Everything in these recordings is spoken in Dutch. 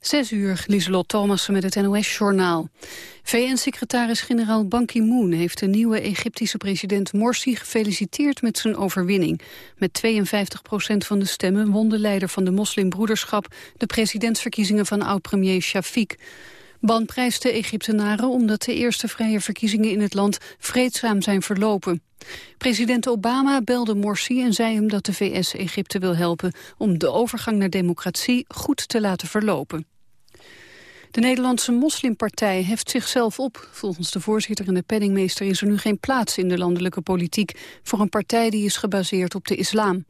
Zes uur, Lieselot Thomassen met het NOS-journaal. VN-secretaris-generaal Ban Ki-moon heeft de nieuwe Egyptische president Morsi gefeliciteerd met zijn overwinning. Met 52 procent van de stemmen won de leider van de moslimbroederschap de presidentsverkiezingen van oud-premier Shafiq. Ban prijst de Egyptenaren omdat de eerste vrije verkiezingen in het land vreedzaam zijn verlopen. President Obama belde Morsi en zei hem dat de VS Egypte wil helpen om de overgang naar democratie goed te laten verlopen. De Nederlandse moslimpartij heft zichzelf op. Volgens de voorzitter en de penningmeester is er nu geen plaats in de landelijke politiek voor een partij die is gebaseerd op de islam.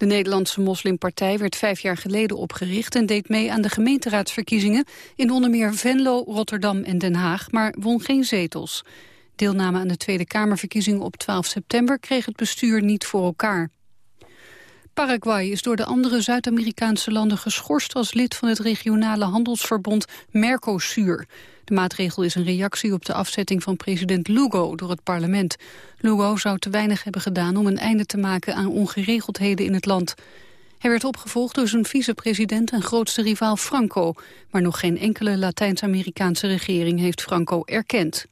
De Nederlandse moslimpartij werd vijf jaar geleden opgericht... en deed mee aan de gemeenteraadsverkiezingen... in onder meer Venlo, Rotterdam en Den Haag, maar won geen zetels. Deelname aan de Tweede Kamerverkiezingen op 12 september... kreeg het bestuur niet voor elkaar. Paraguay is door de andere Zuid-Amerikaanse landen geschorst als lid van het regionale handelsverbond Mercosur. De maatregel is een reactie op de afzetting van president Lugo door het parlement. Lugo zou te weinig hebben gedaan om een einde te maken aan ongeregeldheden in het land. Hij werd opgevolgd door zijn vicepresident en grootste rivaal Franco. Maar nog geen enkele Latijns-Amerikaanse regering heeft Franco erkend.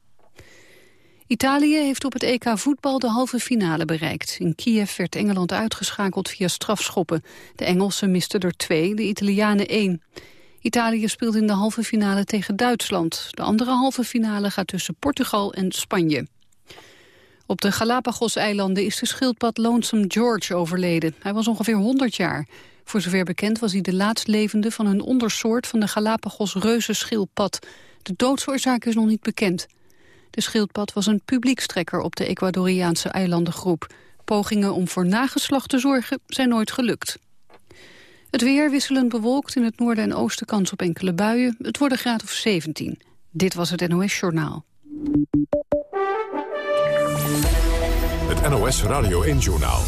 Italië heeft op het EK voetbal de halve finale bereikt. In Kiev werd Engeland uitgeschakeld via strafschoppen. De Engelsen misten er twee, de Italianen één. Italië speelt in de halve finale tegen Duitsland. De andere halve finale gaat tussen Portugal en Spanje. Op de Galapagos-eilanden is de schildpad Lonesome George overleden. Hij was ongeveer 100 jaar. Voor zover bekend was hij de laatst levende van een ondersoort van de Galapagos-reuzenschildpad. De doodsoorzaak is nog niet bekend. De schildpad was een publiekstrekker op de Ecuadoriaanse eilandengroep. Pogingen om voor nageslacht te zorgen zijn nooit gelukt. Het weer wisselend bewolkt in het noorden en oosten kans op enkele buien. Het wordt een graad of 17. Dit was het NOS Journaal. Het NOS Radio 1 Journaal.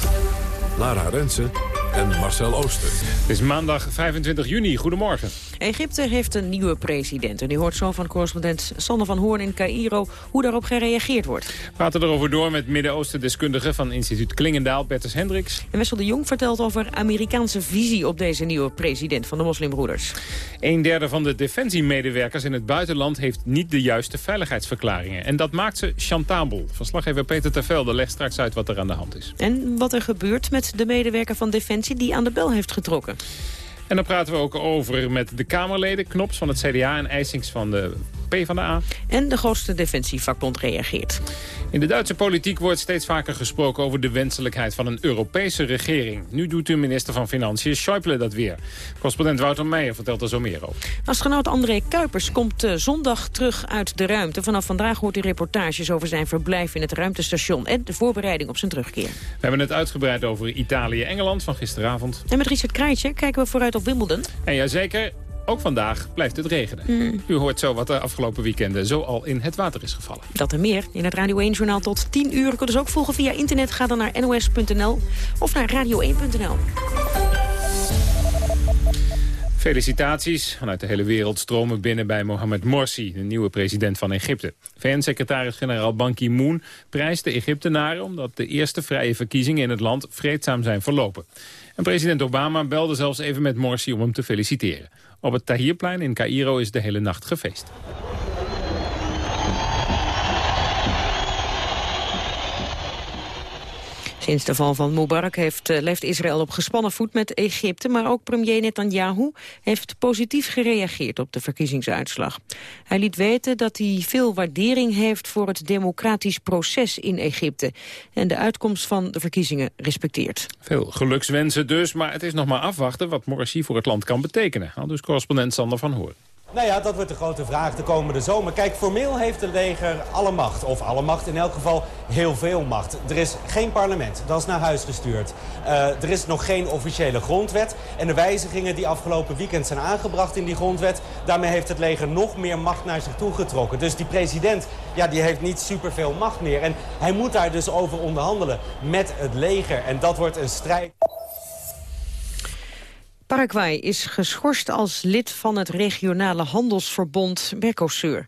Lara Rensen en Marcel Ooster. Het is maandag 25 juni. Goedemorgen. Egypte heeft een nieuwe president. En u hoort zo van correspondent Sander van Hoorn in Cairo... hoe daarop gereageerd wordt. We praten erover door met Midden-Oosten-deskundige... van instituut Klingendaal, Bertus Hendricks. En Wessel de Jong vertelt over Amerikaanse visie... op deze nieuwe president van de moslimbroeders. Een derde van de defensiemedewerkers in het buitenland... heeft niet de juiste veiligheidsverklaringen. En dat maakt ze chantabel. Verslaggever Peter Tervelde legt straks uit wat er aan de hand is. En wat er gebeurt met de medewerker van Defensie die aan de bel heeft getrokken. En dan praten we ook over met de Kamerleden, Knops van het CDA en IJsings van de PvdA. En de grootste defensievakbond reageert. In de Duitse politiek wordt steeds vaker gesproken over de wenselijkheid van een Europese regering. Nu doet de minister van Financiën Schäuble dat weer. Correspondent Wouter Meijer vertelt er zo meer over. Astronaut André Kuipers komt uh, zondag terug uit de ruimte. Vanaf vandaag hoort hij reportages over zijn verblijf in het ruimtestation... en de voorbereiding op zijn terugkeer. We hebben het uitgebreid over Italië-Engeland van gisteravond. En met Richard Krijtje kijken we vooruit op Wimbledon. En jazeker, ook vandaag blijft het regenen. Hmm. U hoort zo wat de afgelopen weekenden zo al in het water is gevallen. Dat en meer in het Radio 1-journaal tot 10 uur. kunt dus ook volgen via internet. Ga dan naar nos.nl of naar radio1.nl. Felicitaties vanuit de hele wereld stromen binnen bij Mohamed Morsi, de nieuwe president van Egypte. VN-secretaris-generaal Ban Ki-moon prijst de Egyptenaren omdat de eerste vrije verkiezingen in het land vreedzaam zijn verlopen. En president Obama belde zelfs even met Morsi om hem te feliciteren. Op het Tahrirplein in Cairo is de hele nacht gefeest. Sinds de val van Mubarak heeft, uh, leeft Israël op gespannen voet met Egypte. Maar ook premier Netanyahu heeft positief gereageerd op de verkiezingsuitslag. Hij liet weten dat hij veel waardering heeft voor het democratisch proces in Egypte. En de uitkomst van de verkiezingen respecteert. Veel gelukswensen dus, maar het is nog maar afwachten wat Morsi voor het land kan betekenen. Al dus correspondent Sander van Hoorn. Nou ja, dat wordt de grote vraag de komende zomer. Kijk, formeel heeft het leger alle macht. Of alle macht, in elk geval heel veel macht. Er is geen parlement, dat is naar huis gestuurd. Uh, er is nog geen officiële grondwet. En de wijzigingen die afgelopen weekend zijn aangebracht in die grondwet... daarmee heeft het leger nog meer macht naar zich toe getrokken. Dus die president, ja, die heeft niet superveel macht meer. En hij moet daar dus over onderhandelen met het leger. En dat wordt een strijd... Paraguay is geschorst als lid van het regionale handelsverbond Mercosur.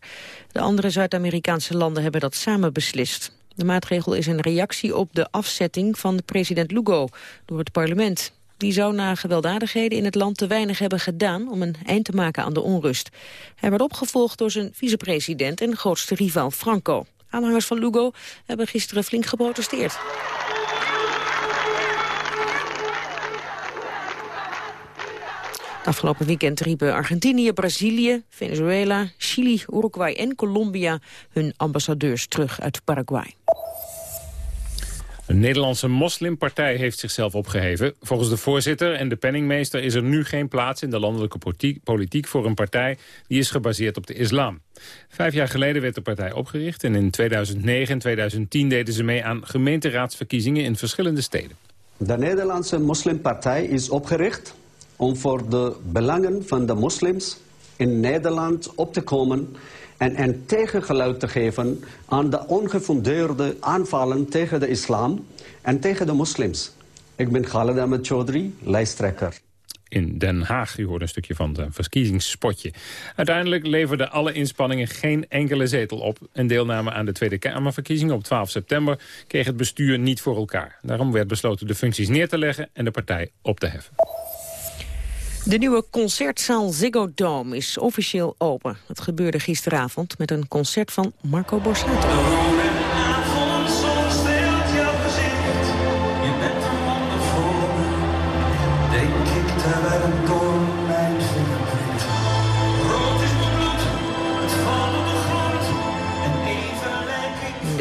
De andere Zuid-Amerikaanse landen hebben dat samen beslist. De maatregel is een reactie op de afzetting van president Lugo door het parlement. Die zou na gewelddadigheden in het land te weinig hebben gedaan om een eind te maken aan de onrust. Hij werd opgevolgd door zijn vicepresident en grootste rivaal Franco. Aanhangers van Lugo hebben gisteren flink geprotesteerd. Afgelopen weekend riepen Argentinië, Brazilië, Venezuela, Chili, Uruguay en Colombia hun ambassadeurs terug uit Paraguay. Een Nederlandse moslimpartij heeft zichzelf opgeheven. Volgens de voorzitter en de penningmeester is er nu geen plaats in de landelijke politiek voor een partij die is gebaseerd op de islam. Vijf jaar geleden werd de partij opgericht en in 2009 en 2010 deden ze mee aan gemeenteraadsverkiezingen in verschillende steden. De Nederlandse moslimpartij is opgericht om voor de belangen van de moslims in Nederland op te komen en een tegengeluid te geven aan de ongefundeerde aanvallen tegen de islam en tegen de moslims. Ik ben Khaled Ahmed Chaudhry, lijsttrekker. In Den Haag, u hoorde een stukje van het verkiezingsspotje. Uiteindelijk leverden alle inspanningen geen enkele zetel op. En deelname aan de Tweede Kamerverkiezingen op 12 september kreeg het bestuur niet voor elkaar. Daarom werd besloten de functies neer te leggen en de partij op te heffen. De nieuwe concertzaal Ziggo Dome is officieel open. Het gebeurde gisteravond met een concert van Marco Borsato.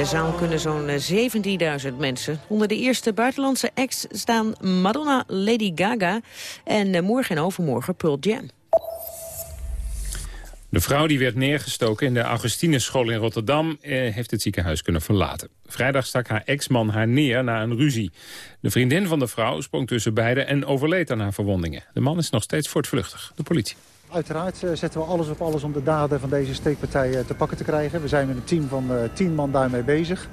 De zaal kunnen zo'n 17.000 eh, mensen. Onder de eerste buitenlandse acts staan Madonna, Lady Gaga... en eh, morgen en overmorgen Pearl Jam. De vrouw die werd neergestoken in de Augustinusschool in Rotterdam... Eh, heeft het ziekenhuis kunnen verlaten. Vrijdag stak haar ex-man haar neer na een ruzie. De vriendin van de vrouw sprong tussen beiden en overleed aan haar verwondingen. De man is nog steeds voortvluchtig. De politie. Uiteraard eh, zetten we alles op alles om de daden van deze steekpartij eh, te pakken te krijgen. We zijn met een team van eh, tien man daarmee bezig.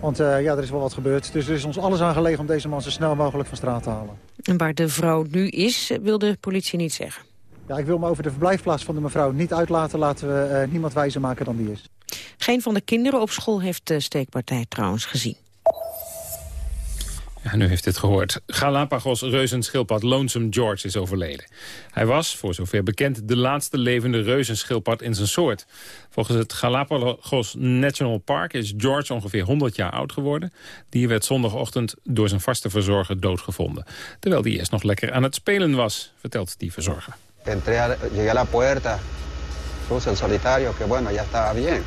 Want ja, er is wel wat gebeurd. Dus er is ons alles aangelegen om deze man zo snel mogelijk van straat te halen. En waar de vrouw nu is, wil de politie niet zeggen. Ja, ik wil me over de verblijfplaats van de mevrouw niet uitlaten. Laten we niemand wijzer maken dan die is. Geen van de kinderen op school heeft de steekpartij trouwens gezien. Nu heeft het gehoord. Galapagos reuzenschildpad Lonesome George is overleden. Hij was, voor zover bekend, de laatste levende reuzenschildpad in zijn soort. Volgens het Galapagos National Park is George ongeveer 100 jaar oud geworden. Die werd zondagochtend door zijn vaste verzorger doodgevonden. Terwijl hij eerst nog lekker aan het spelen was, vertelt die verzorger. Entré, llegué a puerta, solitario, que bueno, ya estaba bien.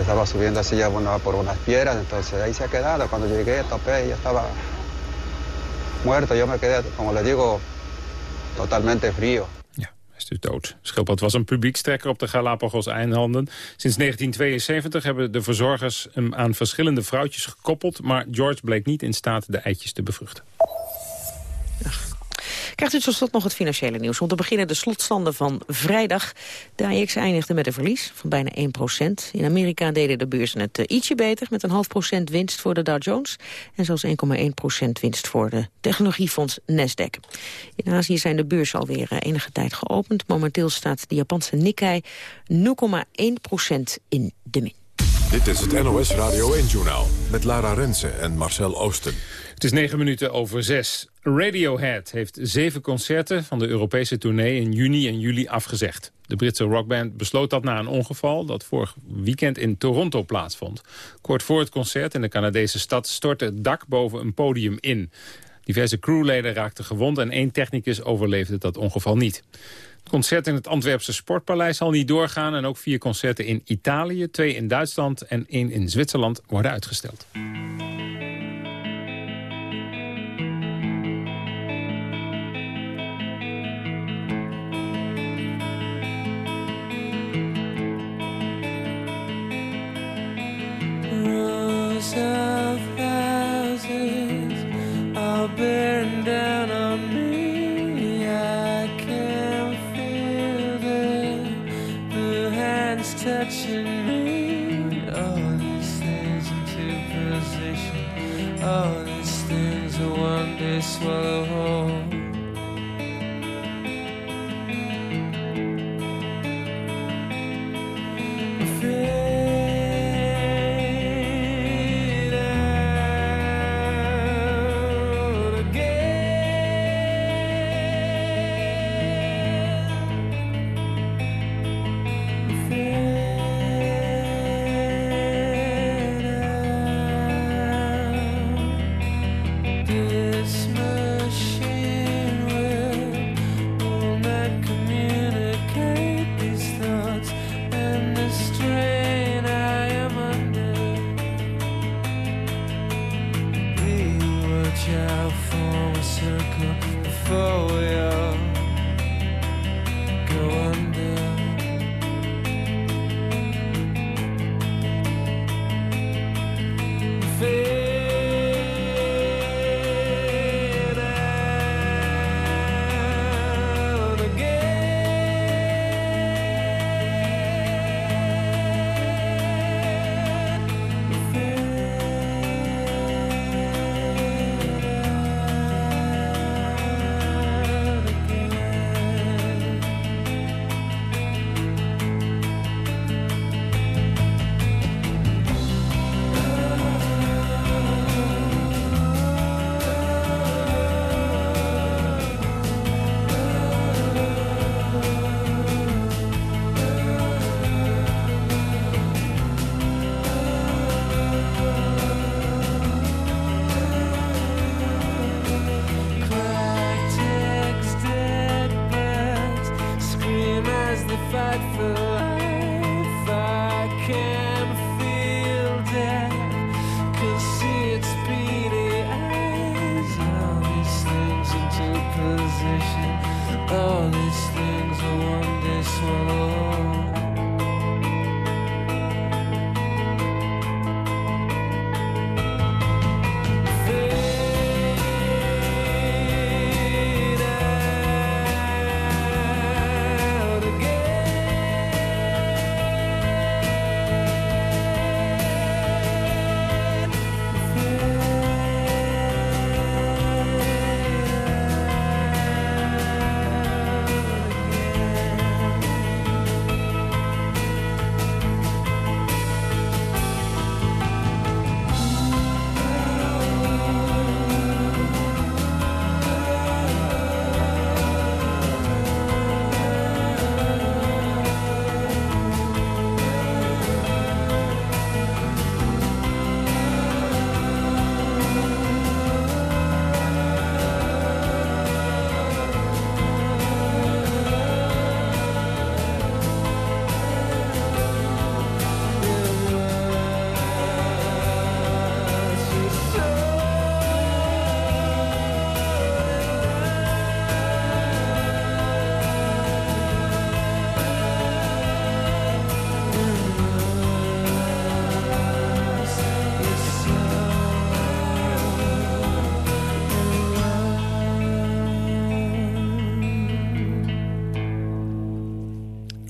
Estaba subiendo así ya bueno, por unas piedras, entonces ahí se ha quedado. Cuando llegué, topé y ya estaba muerto. Yo me quedé, como le digo, totalmente frío. Ja, hij is dus dood. Schildpad was een publiekstrekker op de Galapagos-eilanden. Sinds 1972 hebben de verzorgers hem aan verschillende vrouwtjes gekoppeld... maar George bleek niet in staat de eitjes te bevruchten. Krijgt u tot slot nog het financiële nieuws. Om te beginnen de slotstanden van vrijdag. De AX eindigde met een verlies van bijna 1% In Amerika deden de beurzen het eh, ietsje beter... met een half procent winst voor de Dow Jones... en zelfs 1,1% winst voor de technologiefonds Nasdaq. In Azië zijn de beurzen alweer eh, enige tijd geopend. Momenteel staat de Japanse Nikkei 0,1% in de min. Dit is het NOS Radio 1-journaal met Lara Rensen en Marcel Oosten. Het is negen minuten over zes. Radiohead heeft zeven concerten van de Europese tournee in juni en juli afgezegd. De Britse rockband besloot dat na een ongeval dat vorig weekend in Toronto plaatsvond. Kort voor het concert in de Canadese stad stortte het dak boven een podium in. Diverse crewleden raakten gewond en één technicus overleefde dat ongeval niet. Het concert in het Antwerpse Sportpaleis zal niet doorgaan... en ook vier concerten in Italië, twee in Duitsland en één in Zwitserland worden uitgesteld.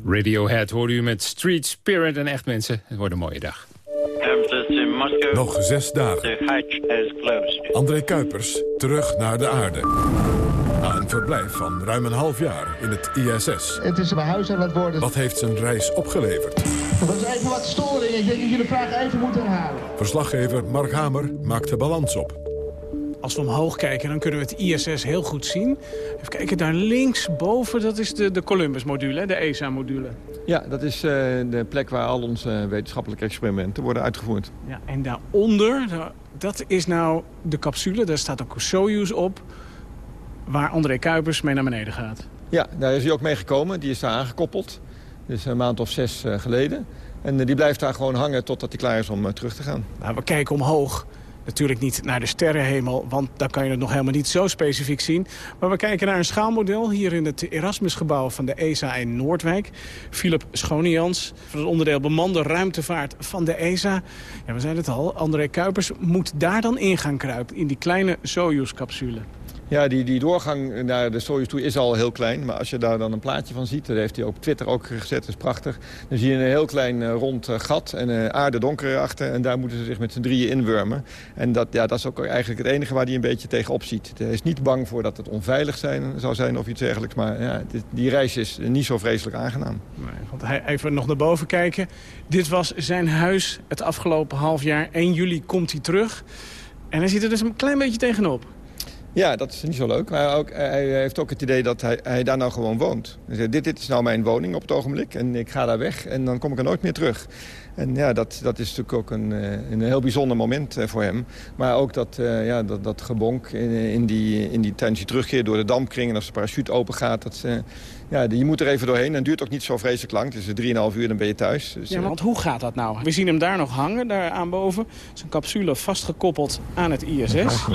Radiohead hoorde u met Street Spirit en echt mensen. Het wordt een mooie dag. Nog zes dagen. André Kuipers terug naar de aarde. Na een verblijf van ruim een half jaar in het ISS. Het is mijn huis aan het worden. Wat heeft zijn reis opgeleverd? Er was even wat storing. Ik denk dat je de vraag even moet herhalen. Verslaggever Mark Hamer maakt de balans op. Als we omhoog kijken, dan kunnen we het ISS heel goed zien. Even kijken, daar linksboven, dat is de, de Columbus-module, de ESA-module. Ja, dat is uh, de plek waar al onze wetenschappelijke experimenten worden uitgevoerd. Ja, en daaronder, dat is nou de capsule, daar staat ook Soyuz op... waar André Kuipers mee naar beneden gaat. Ja, daar is hij ook mee gekomen. Die is daar aangekoppeld. Dus een maand of zes uh, geleden. En uh, die blijft daar gewoon hangen totdat hij klaar is om terug te gaan. Nou, we kijken omhoog. Natuurlijk niet naar de sterrenhemel, want daar kan je het nog helemaal niet zo specifiek zien. Maar we kijken naar een schaalmodel hier in het Erasmusgebouw van de ESA in Noordwijk. Philip Schonians van het onderdeel bemande ruimtevaart van de ESA. Ja, we zeiden het al, André Kuipers moet daar dan in gaan kruipen, in die kleine Soyuz-capsule. Ja, die, die doorgang naar de Soyuz toe is al heel klein. Maar als je daar dan een plaatje van ziet, dat heeft hij op Twitter ook gezet, dat is prachtig. Dan zie je een heel klein uh, rond uh, gat en aarde donker erachter. En daar moeten ze zich met z'n drieën inwurmen. En dat, ja, dat is ook eigenlijk het enige waar hij een beetje tegenop ziet. Hij is niet bang voor dat het onveilig zijn, zou zijn of iets dergelijks. Maar ja, dit, die reis is niet zo vreselijk aangenaam. Even nog naar boven kijken. Dit was zijn huis het afgelopen half jaar. 1 juli komt hij terug. En hij zit er dus een klein beetje tegenop. Ja, dat is niet zo leuk. Maar ook, hij heeft ook het idee dat hij, hij daar nou gewoon woont. Dus dit, dit is nou mijn woning op het ogenblik. En ik ga daar weg en dan kom ik er nooit meer terug. En ja, dat, dat is natuurlijk ook een, een heel bijzonder moment voor hem. Maar ook dat, ja, dat, dat gebonk in, in, die, in die die terugkeer door de dampkring... en als de parachute open gaat, dat, ja, je moet er even doorheen. En het duurt ook niet zo vreselijk lang. Het is 3,5 uur, dan ben je thuis. Dus, ja, want hoe gaat dat nou? We zien hem daar nog hangen, daar aan boven. Zijn capsule vastgekoppeld aan het ISS.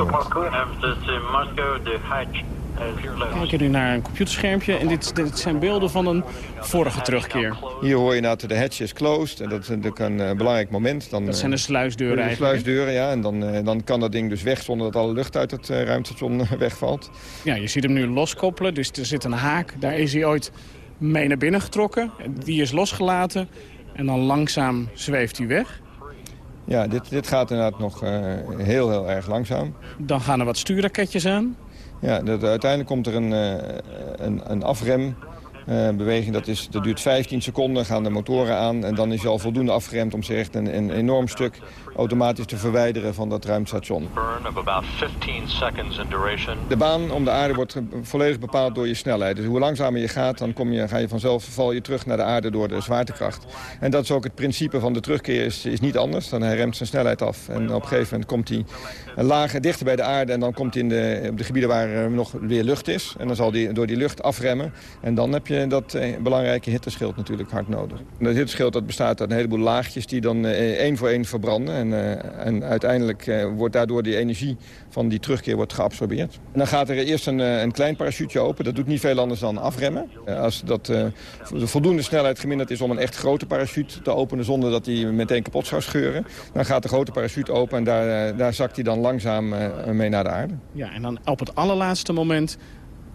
We kijken nu naar een computerschermpje en dit, dit, zijn beelden van een vorige terugkeer. Hier hoor je nou de hatch is closed en dat is natuurlijk een uh, belangrijk moment. Dan, dat zijn de sluisdeuren de eigenlijk. sluisdeuren, ja. En dan, uh, dan kan dat ding dus weg zonder dat alle lucht uit het uh, ruimtestation wegvalt. Ja, je ziet hem nu loskoppelen, dus er zit een haak. Daar is hij ooit mee naar binnen getrokken. Die is losgelaten en dan langzaam zweeft hij weg. Ja, dit, dit gaat inderdaad nog heel, heel erg langzaam. Dan gaan er wat stuurraketjes aan. Ja, dat, uiteindelijk komt er een, uh, een, een afrem. Uh, beweging, dat, is, dat duurt 15 seconden, gaan de motoren aan... en dan is hij al voldoende afgeremd om zich echt een enorm stuk automatisch te verwijderen van dat ruimstation. De baan om de aarde wordt volledig bepaald door je snelheid. Dus hoe langzamer je gaat, dan kom je, ga je vanzelf val je terug naar de aarde door de zwaartekracht. En dat is ook het principe van de terugkeer, is, is niet anders. Dan hij remt zijn snelheid af. En op een gegeven moment komt hij lager, dichter bij de aarde... en dan komt hij in de, op de gebieden waar er nog weer lucht is. En dan zal hij door die lucht afremmen. En dan heb je dat belangrijke hitteschild natuurlijk hard nodig. Dat hitteschild dat bestaat uit een heleboel laagjes die dan één voor één verbranden. En, en uiteindelijk wordt daardoor die energie van die terugkeer wordt geabsorbeerd. En dan gaat er eerst een, een klein parachute open. Dat doet niet veel anders dan afremmen. Als dat de voldoende snelheid geminderd is om een echt grote parachute te openen... zonder dat hij meteen kapot zou scheuren, dan gaat de grote parachute open... en daar, daar zakt hij dan langzaam mee naar de aarde. Ja, en dan op het allerlaatste moment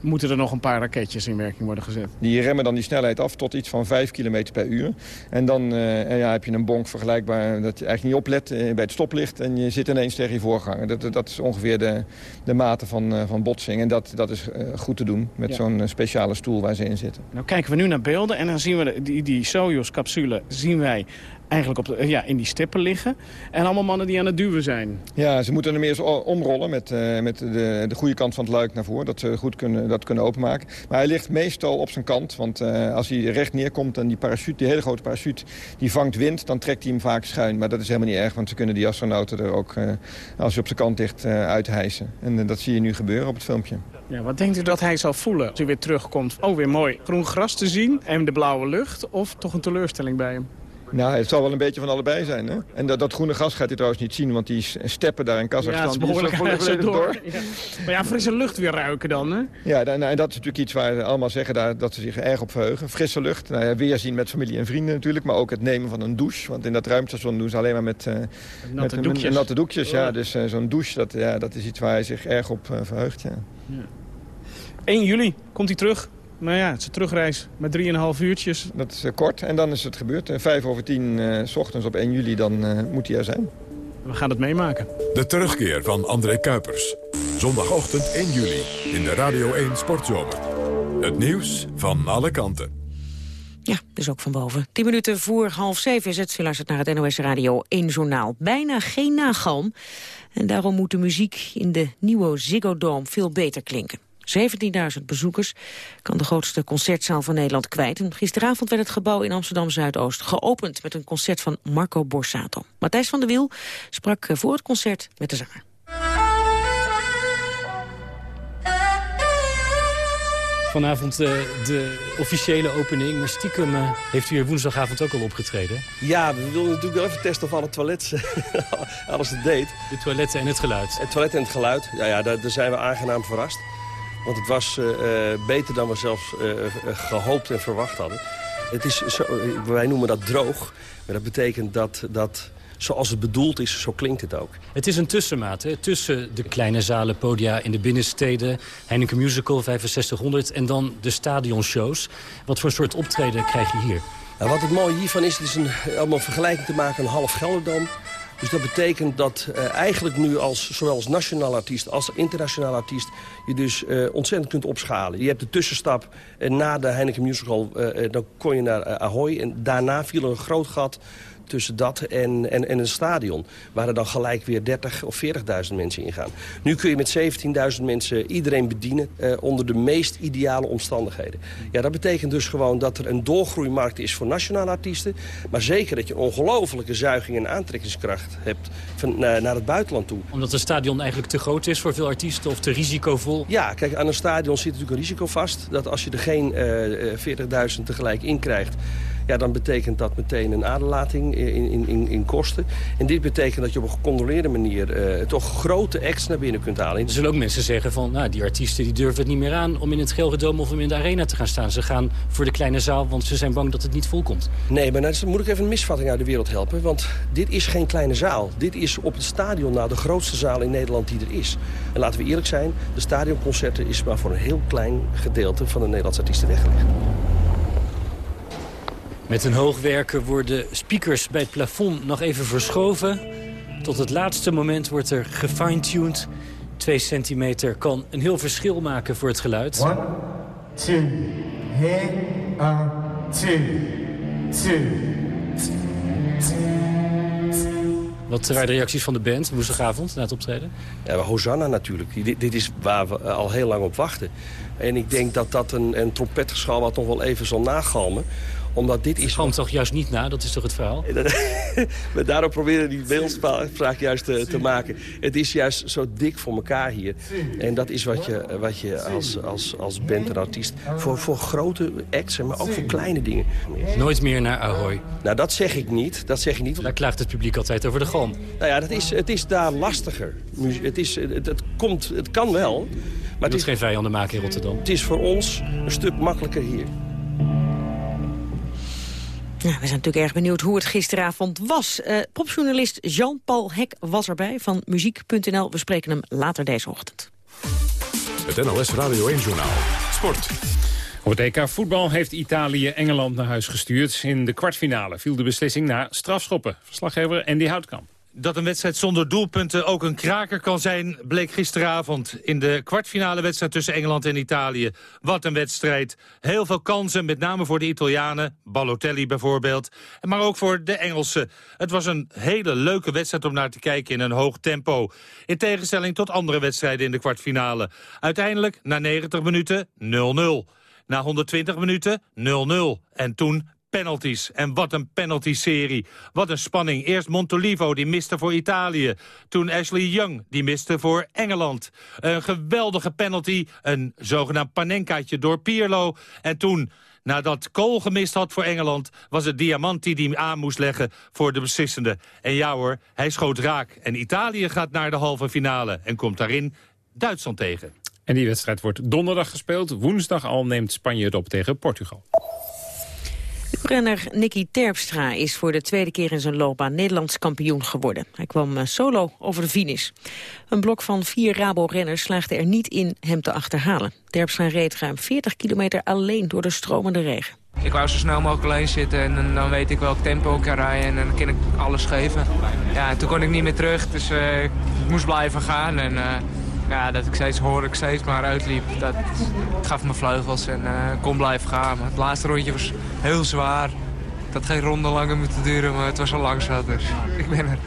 moeten er nog een paar raketjes in werking worden gezet. Die remmen dan die snelheid af tot iets van 5 km per uur. En dan uh, ja, heb je een bonk vergelijkbaar dat je eigenlijk niet oplet uh, bij het stoplicht... en je zit ineens tegen je voorganger. Dat, dat is ongeveer de, de mate van, uh, van botsing. En dat, dat is goed te doen met zo'n speciale stoel waar ze in zitten. Nou kijken we nu naar beelden en dan zien we die, die Soyuz-capsule zien wij eigenlijk op de, ja, in die steppen liggen. En allemaal mannen die aan het duwen zijn. Ja, ze moeten hem eerst omrollen met, uh, met de, de goede kant van het luik naar voren. Dat ze goed kunnen, dat kunnen openmaken. Maar hij ligt meestal op zijn kant. Want uh, als hij recht neerkomt en die parachute, die hele grote parachute, die vangt wind, dan trekt hij hem vaak schuin. Maar dat is helemaal niet erg, want ze kunnen die astronauten er ook, uh, als hij op zijn kant ligt, uithijsen. En dat zie je nu gebeuren op het filmpje. Ja, wat denkt u dat hij zal voelen als hij weer terugkomt? Oh, weer mooi groen gras te zien en de blauwe lucht. Of toch een teleurstelling bij hem? Nou, het zal wel een beetje van allebei zijn. Hè? En dat, dat groene gas gaat hij trouwens niet zien, want die steppen daar in Kazachstan... Ja, is behoorlijk die door. door. Ja. Maar ja, frisse lucht weer ruiken dan, hè? Ja, en, en dat is natuurlijk iets waar allemaal zeggen daar, dat ze zich erg op verheugen. Frisse lucht, nou ja, weer zien met familie en vrienden natuurlijk, maar ook het nemen van een douche. Want in dat ruimtestation doen ze alleen maar met, uh, natte, met, doekjes. natte doekjes. Ja, dus uh, zo'n douche, dat, ja, dat is iets waar hij zich erg op uh, verheugt, ja. ja. 1 juli komt hij terug nou ja, het is een terugreis met 3,5 uurtjes. Dat is uh, kort en dan is het gebeurd. Uh, vijf over tien uh, s ochtends op 1 juli, dan moet hij er zijn. We gaan het meemaken. De terugkeer van André Kuipers. Zondagochtend 1 juli in de Radio 1 Sportzomer. Het nieuws van alle kanten. Ja, dus ook van boven. Tien minuten voor half zeven is het. U luistert naar het NOS Radio 1 Journaal. Bijna geen nagalm. En daarom moet de muziek in de nieuwe Ziggo Dome veel beter klinken. 17.000 bezoekers kan de grootste concertzaal van Nederland kwijt. En gisteravond werd het gebouw in Amsterdam-Zuidoost geopend... met een concert van Marco Borsato. Matthijs van der Wiel sprak voor het concert met de zanger. Vanavond uh, de officiële opening, maar stiekem uh, heeft u hier woensdagavond ook al opgetreden. Ja, we wilden natuurlijk wel even testen of alle toilets alles het deed. De toiletten en het geluid. Het toilet en het geluid, ja, ja daar, daar zijn we aangenaam verrast. Want het was uh, beter dan we zelfs uh, gehoopt en verwacht hadden. Het is zo, wij noemen dat droog. Maar dat betekent dat, dat zoals het bedoeld is, zo klinkt het ook. Het is een tussenmaat hè? tussen de kleine zalen, podia in de binnensteden... Heineken Musical 6500 en dan de stadionshows. Wat voor soort optreden krijg je hier? Nou, wat het mooie hiervan is, het is een, om een vergelijking te maken... een half Gelderdam dus dat betekent dat uh, eigenlijk nu als, zowel als nationaal artiest als internationaal artiest... je dus uh, ontzettend kunt opschalen. Je hebt de tussenstap uh, na de Heineken Musical, dan kon je naar Ahoy. En daarna viel er een groot gat tussen dat en, en, en een stadion. Waar er dan gelijk weer 30 of 40.000 mensen ingaan. Nu kun je met 17.000 mensen iedereen bedienen eh, onder de meest ideale omstandigheden. Ja, dat betekent dus gewoon dat er een doorgroeimarkt is voor nationale artiesten. Maar zeker dat je een ongelofelijke zuiging en aantrekkingskracht hebt van, naar het buitenland toe. Omdat het stadion eigenlijk te groot is voor veel artiesten of te risicovol? Ja, kijk, aan een stadion zit natuurlijk een risico vast. Dat als je er geen uh, 40.000 tegelijk in krijgt ja, dan betekent dat meteen een aderlating in, in, in, in kosten. En dit betekent dat je op een gecontroleerde manier uh, toch grote acts naar binnen kunt halen. Er zullen ook mensen zeggen van, nou, die artiesten die durven het niet meer aan... om in het Gelredome of om in de arena te gaan staan. Ze gaan voor de kleine zaal, want ze zijn bang dat het niet volkomt. Nee, maar dan moet ik even een misvatting uit de wereld helpen. Want dit is geen kleine zaal. Dit is op het stadion nou de grootste zaal in Nederland die er is. En laten we eerlijk zijn, de stadionconcerten is maar voor een heel klein gedeelte van de Nederlandse artiesten weggelegd. Met een hoogwerker worden speakers bij het plafond nog even verschoven. Tot het laatste moment wordt er gefine-tuned. Twee centimeter kan een heel verschil maken voor het geluid. One, two, he, uh, two, two. Wat waren de reacties van de band woensdagavond na het optreden? Ja, Hosanna natuurlijk. Dit, dit is waar we al heel lang op wachten. En ik denk dat dat een, een trompetgeschal wat nog wel even zal nagalmen omdat dit is... Het toch juist niet na, dat is toch het verhaal? maar daarom proberen die beeldspraak juist te, te, maken. Het is juist zo dik voor elkaar hier. En dat is wat je, wat je als, als, als band en artiest... Voor, voor grote acts, maar ook voor kleine dingen. Nooit meer naar Ahoy. Nou, dat zeg ik niet. Dat zeg ik niet. Daar klaagt het publiek altijd over de galm. Nou ja, dat is, het is daar lastiger. Het, is, het, het, komt, het kan wel. Maar het is geen vijanden maken in Rotterdam. Het is voor ons een stuk makkelijker hier. Nou, we zijn natuurlijk erg benieuwd hoe het gisteravond was. Uh, popjournalist Jean-Paul Hek was erbij van Muziek.nl. We spreken hem later deze ochtend. Het NLS Radio 1 Journaal. Sport. Op het EK voetbal heeft Italië Engeland naar huis gestuurd. In de kwartfinale viel de beslissing naar strafschoppen. Verslaggever Andy Houtkamp. Dat een wedstrijd zonder doelpunten ook een kraker kan zijn... bleek gisteravond in de kwartfinale wedstrijd tussen Engeland en Italië. Wat een wedstrijd. Heel veel kansen, met name voor de Italianen. Balotelli bijvoorbeeld. Maar ook voor de Engelsen. Het was een hele leuke wedstrijd om naar te kijken in een hoog tempo. In tegenstelling tot andere wedstrijden in de kwartfinale. Uiteindelijk, na 90 minuten, 0-0. Na 120 minuten 0-0. En toen penalties. En wat een penalty-serie. Wat een spanning. Eerst Montolivo, die miste voor Italië. Toen Ashley Young, die miste voor Engeland. Een geweldige penalty. Een zogenaamd panenkaatje door Pirlo. En toen... Nadat Cole gemist had voor Engeland... was het Diamanti die aan moest leggen voor de beslissende. En ja hoor, hij schoot raak. En Italië gaat naar de halve finale en komt daarin Duitsland tegen. En die wedstrijd wordt donderdag gespeeld. Woensdag al neemt Spanje het op tegen Portugal. Renner Nicky Terpstra is voor de tweede keer in zijn loopbaan Nederlands kampioen geworden. Hij kwam eh, solo over de finish. Een blok van vier Rabo-renners slaagde er niet in hem te achterhalen. Terpstra reed ruim 40 kilometer alleen door de stromende regen. Ik wou zo snel mogelijk alleen zitten en dan weet ik welk tempo ik kan rijden en dan kan ik alles geven. Ja, en toen kon ik niet meer terug, dus uh, ik moest blijven gaan en... Uh, ja, dat ik steeds hoor, ik steeds maar uitliep. Dat gaf me vleugels en uh, kon blijven gaan. Maar het laatste rondje was heel zwaar. Het had geen ronde langer moeten duren, maar het was al lang zat. Dus ik ben er.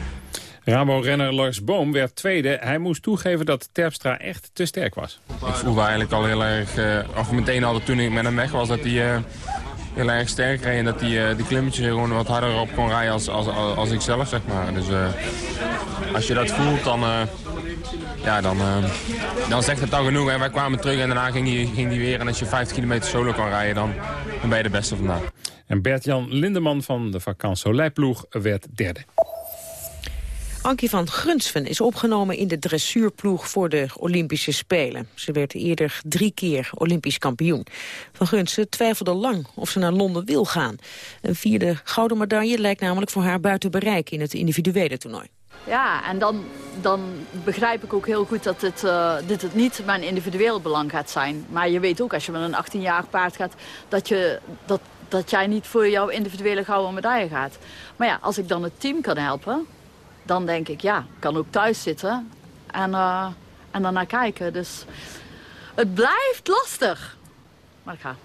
Ramo-renner Lars Boom werd tweede. Hij moest toegeven dat Terpstra echt te sterk was. Ik voelde eigenlijk al heel erg, uh, of meteen al toen ik met hem weg was, dat hij uh, heel erg sterk reed. En dat hij uh, die klimmetjes gewoon wat harder op kon rijden als, als, als, ik zelf, zeg maar. Dus als je dat voelt, dan ja, dan, dan zegt het al genoeg. En wij kwamen terug en daarna ging hij, ging hij weer. En als je 50 kilometer solo kan rijden, dan, ben je de beste vandaag. En Bert-Jan Lindeman van de Vakant Soleilploeg werd derde. Ankie van Grunsven is opgenomen in de dressuurploeg voor de Olympische Spelen. Ze werd eerder drie keer Olympisch kampioen. Van Grunsven twijfelde lang of ze naar Londen wil gaan. Een vierde gouden medaille lijkt namelijk voor haar buiten bereik in het individuele toernooi. Ja, en dan, dan begrijp ik ook heel goed dat dit, uh, dit het niet mijn individueel belang gaat zijn. Maar je weet ook als je met een 18-jarig paard gaat... Dat, je, dat, dat jij niet voor jouw individuele gouden medaille gaat. Maar ja, als ik dan het team kan helpen... dan denk ik, ja, ik kan ook thuis zitten en, uh, en dan naar kijken. Dus het blijft lastig. Maar ik ga.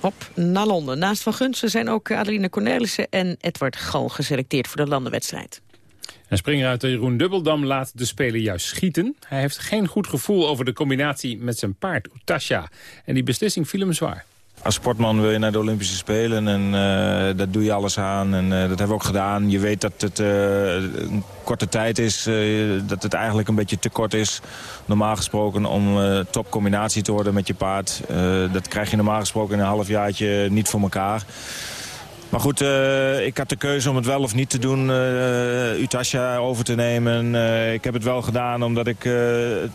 Op naar Londen. Naast Van Gunsten zijn ook Adeline Cornelissen en Edward Gal geselecteerd voor de landenwedstrijd. En springruiter Jeroen Dubbeldam laat de speler juist schieten. Hij heeft geen goed gevoel over de combinatie met zijn paard, Utasha. En die beslissing viel hem zwaar. Als sportman wil je naar de Olympische Spelen en uh, daar doe je alles aan. En uh, dat hebben we ook gedaan. Je weet dat het uh, een korte tijd is, dat het eigenlijk een beetje te kort is. Normaal gesproken om topcombinatie te worden met je paard. dat krijg je normaal gesproken in een halfjaartje niet voor elkaar. Maar goed, ik had de keuze om het wel of niet te doen, Utasha over te nemen. Ik heb het wel gedaan omdat ik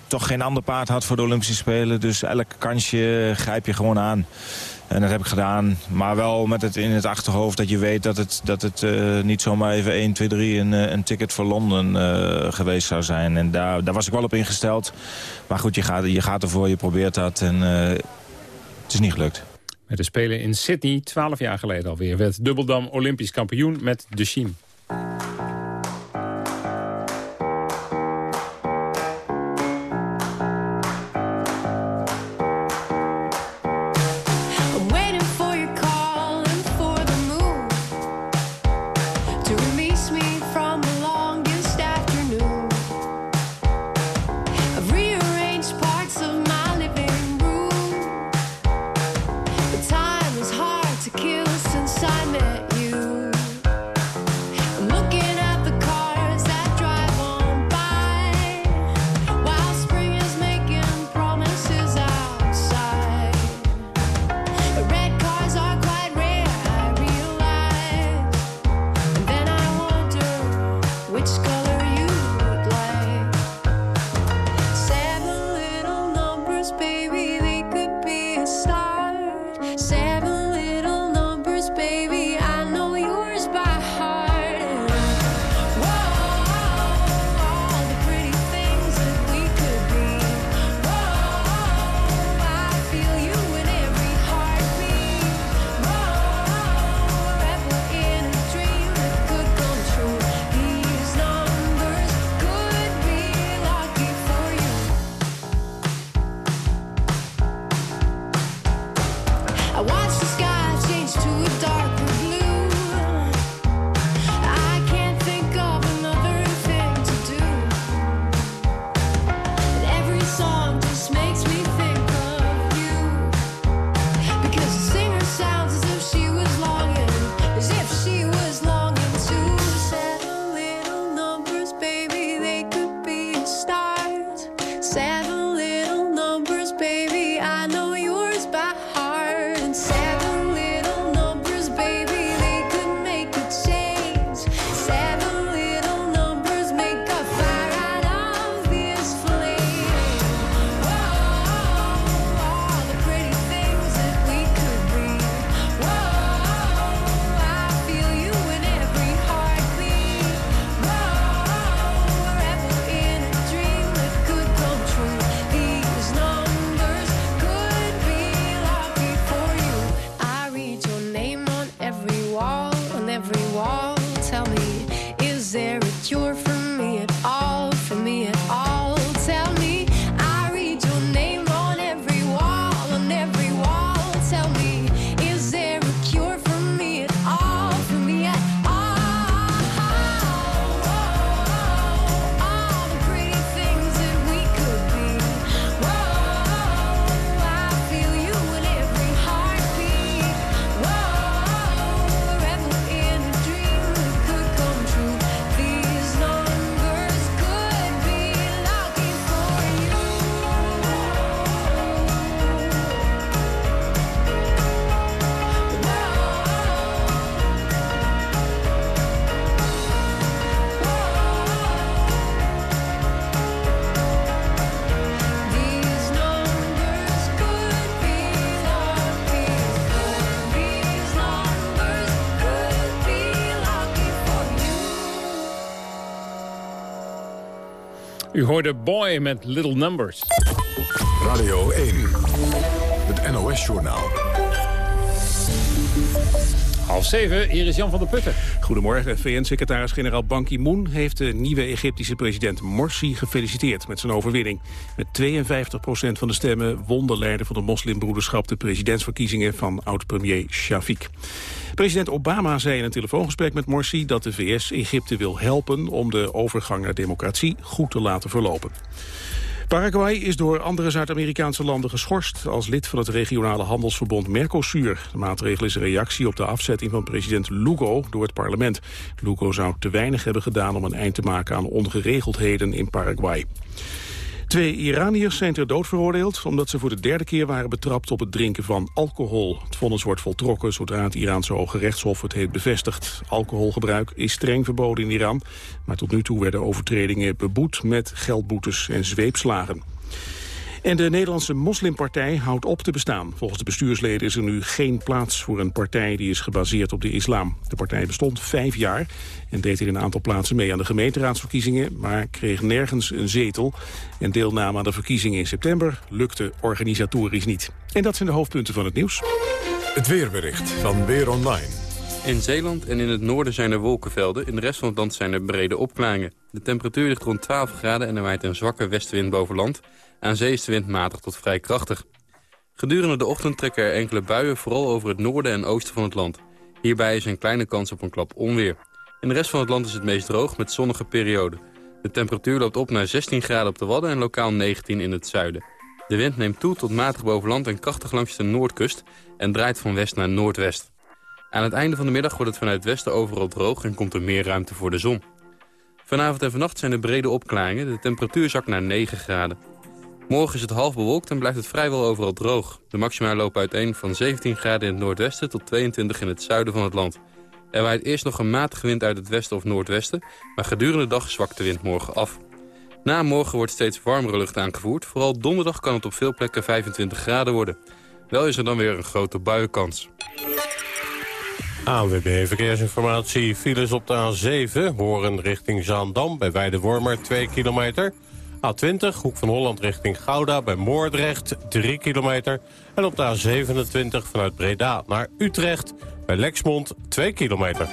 toch geen ander paard had voor de Olympische Spelen. Dus elk kansje grijp je gewoon aan. En dat heb ik gedaan. Maar wel met het in het achterhoofd dat je weet dat het, dat het niet zomaar even 1, 2, 3 een, een ticket voor Londen geweest zou zijn. En daar, daar was ik wel op ingesteld. Maar goed, je gaat, je gaat ervoor, je probeert dat en het is niet gelukt. Met de Spelen in Sydney, 12 jaar geleden alweer, werd Dubbeldam Olympisch kampioen met de Chine. U hoorde Boy met Little Numbers. Radio 1, het NOS-journaal. Half zeven, hier is Jan van der Putten. Goedemorgen. VN-secretaris-generaal Ban Ki-moon heeft de nieuwe Egyptische president Morsi gefeliciteerd met zijn overwinning. Met 52% van de stemmen won de leider van de moslimbroederschap de presidentsverkiezingen van oud-premier Shafiq. President Obama zei in een telefoongesprek met Morsi dat de VS Egypte wil helpen om de overgang naar democratie goed te laten verlopen. Paraguay is door andere Zuid-Amerikaanse landen geschorst als lid van het regionale handelsverbond Mercosur. De maatregel is een reactie op de afzetting van president Lugo door het parlement. Lugo zou te weinig hebben gedaan om een eind te maken aan ongeregeldheden in Paraguay. Twee Iraniërs zijn ter dood veroordeeld omdat ze voor de derde keer waren betrapt op het drinken van alcohol. Het vonnis wordt voltrokken zodra het Iraanse Hoge Rechtshof het heeft bevestigd. Alcoholgebruik is streng verboden in Iran, maar tot nu toe werden overtredingen beboet met geldboetes en zweepslagen. En de Nederlandse moslimpartij houdt op te bestaan. Volgens de bestuursleden is er nu geen plaats voor een partij die is gebaseerd op de islam. De partij bestond vijf jaar en deed in een aantal plaatsen mee aan de gemeenteraadsverkiezingen, maar kreeg nergens een zetel. En deelname aan de verkiezingen in september lukte organisatorisch niet. En dat zijn de hoofdpunten van het nieuws. Het weerbericht van Weer Online. In Zeeland en in het noorden zijn er wolkenvelden. In de rest van het land zijn er brede opklaringen. De temperatuur ligt rond 12 graden en er waait een zwakke westenwind boven land. Aan zee is de wind matig tot vrij krachtig. Gedurende de ochtend trekken er enkele buien vooral over het noorden en oosten van het land. Hierbij is een kleine kans op een klap onweer. In de rest van het land is het meest droog met zonnige perioden. De temperatuur loopt op naar 16 graden op de Wadden en lokaal 19 in het zuiden. De wind neemt toe tot matig boven land en krachtig langs de noordkust en draait van west naar noordwest. Aan het einde van de middag wordt het vanuit het westen overal droog en komt er meer ruimte voor de zon. Vanavond en vannacht zijn er brede opklaringen. De temperatuur zakt naar 9 graden. Morgen is het half bewolkt en blijft het vrijwel overal droog. De maxima lopen uiteen van 17 graden in het noordwesten tot 22 in het zuiden van het land. Er waait eerst nog een matige wind uit het westen of noordwesten, maar gedurende de dag zwakt de wind morgen af. Na morgen wordt steeds warmere lucht aangevoerd. Vooral donderdag kan het op veel plekken 25 graden worden. Wel is er dan weer een grote buienkans. ANWB Verkeersinformatie. Files op de A7, Horen richting Zaandam bij Weidewormer 2 kilometer... A20, Hoek van Holland richting Gouda bij Moordrecht, 3 kilometer. En op de A27 vanuit Breda naar Utrecht bij Lexmond, 2 kilometer.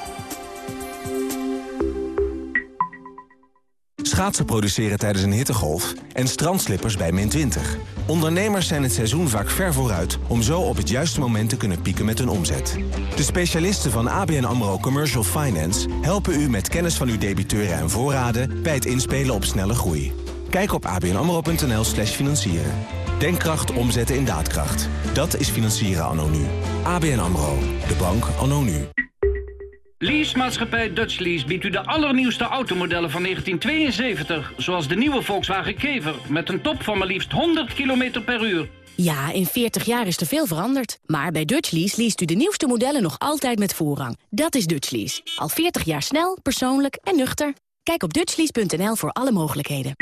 Schaatsen produceren tijdens een hittegolf en strandslippers bij min 20. Ondernemers zijn het seizoen vaak ver vooruit... om zo op het juiste moment te kunnen pieken met hun omzet. De specialisten van ABN AMRO Commercial Finance... helpen u met kennis van uw debiteuren en voorraden... bij het inspelen op snelle groei. Kijk op abnamro.nl slash financieren. Denkkracht omzetten in daadkracht. Dat is financieren anno nu. ABN AMRO. De bank anno nu. Leasemaatschappij Dutch Lease biedt u de allernieuwste automodellen van 1972... zoals de nieuwe Volkswagen Kever met een top van maar liefst 100 km per uur. Ja, in 40 jaar is er veel veranderd. Maar bij Dutch Lease leest u de nieuwste modellen nog altijd met voorrang. Dat is Dutch Lease. Al 40 jaar snel, persoonlijk en nuchter. Kijk op dutchlease.nl voor alle mogelijkheden.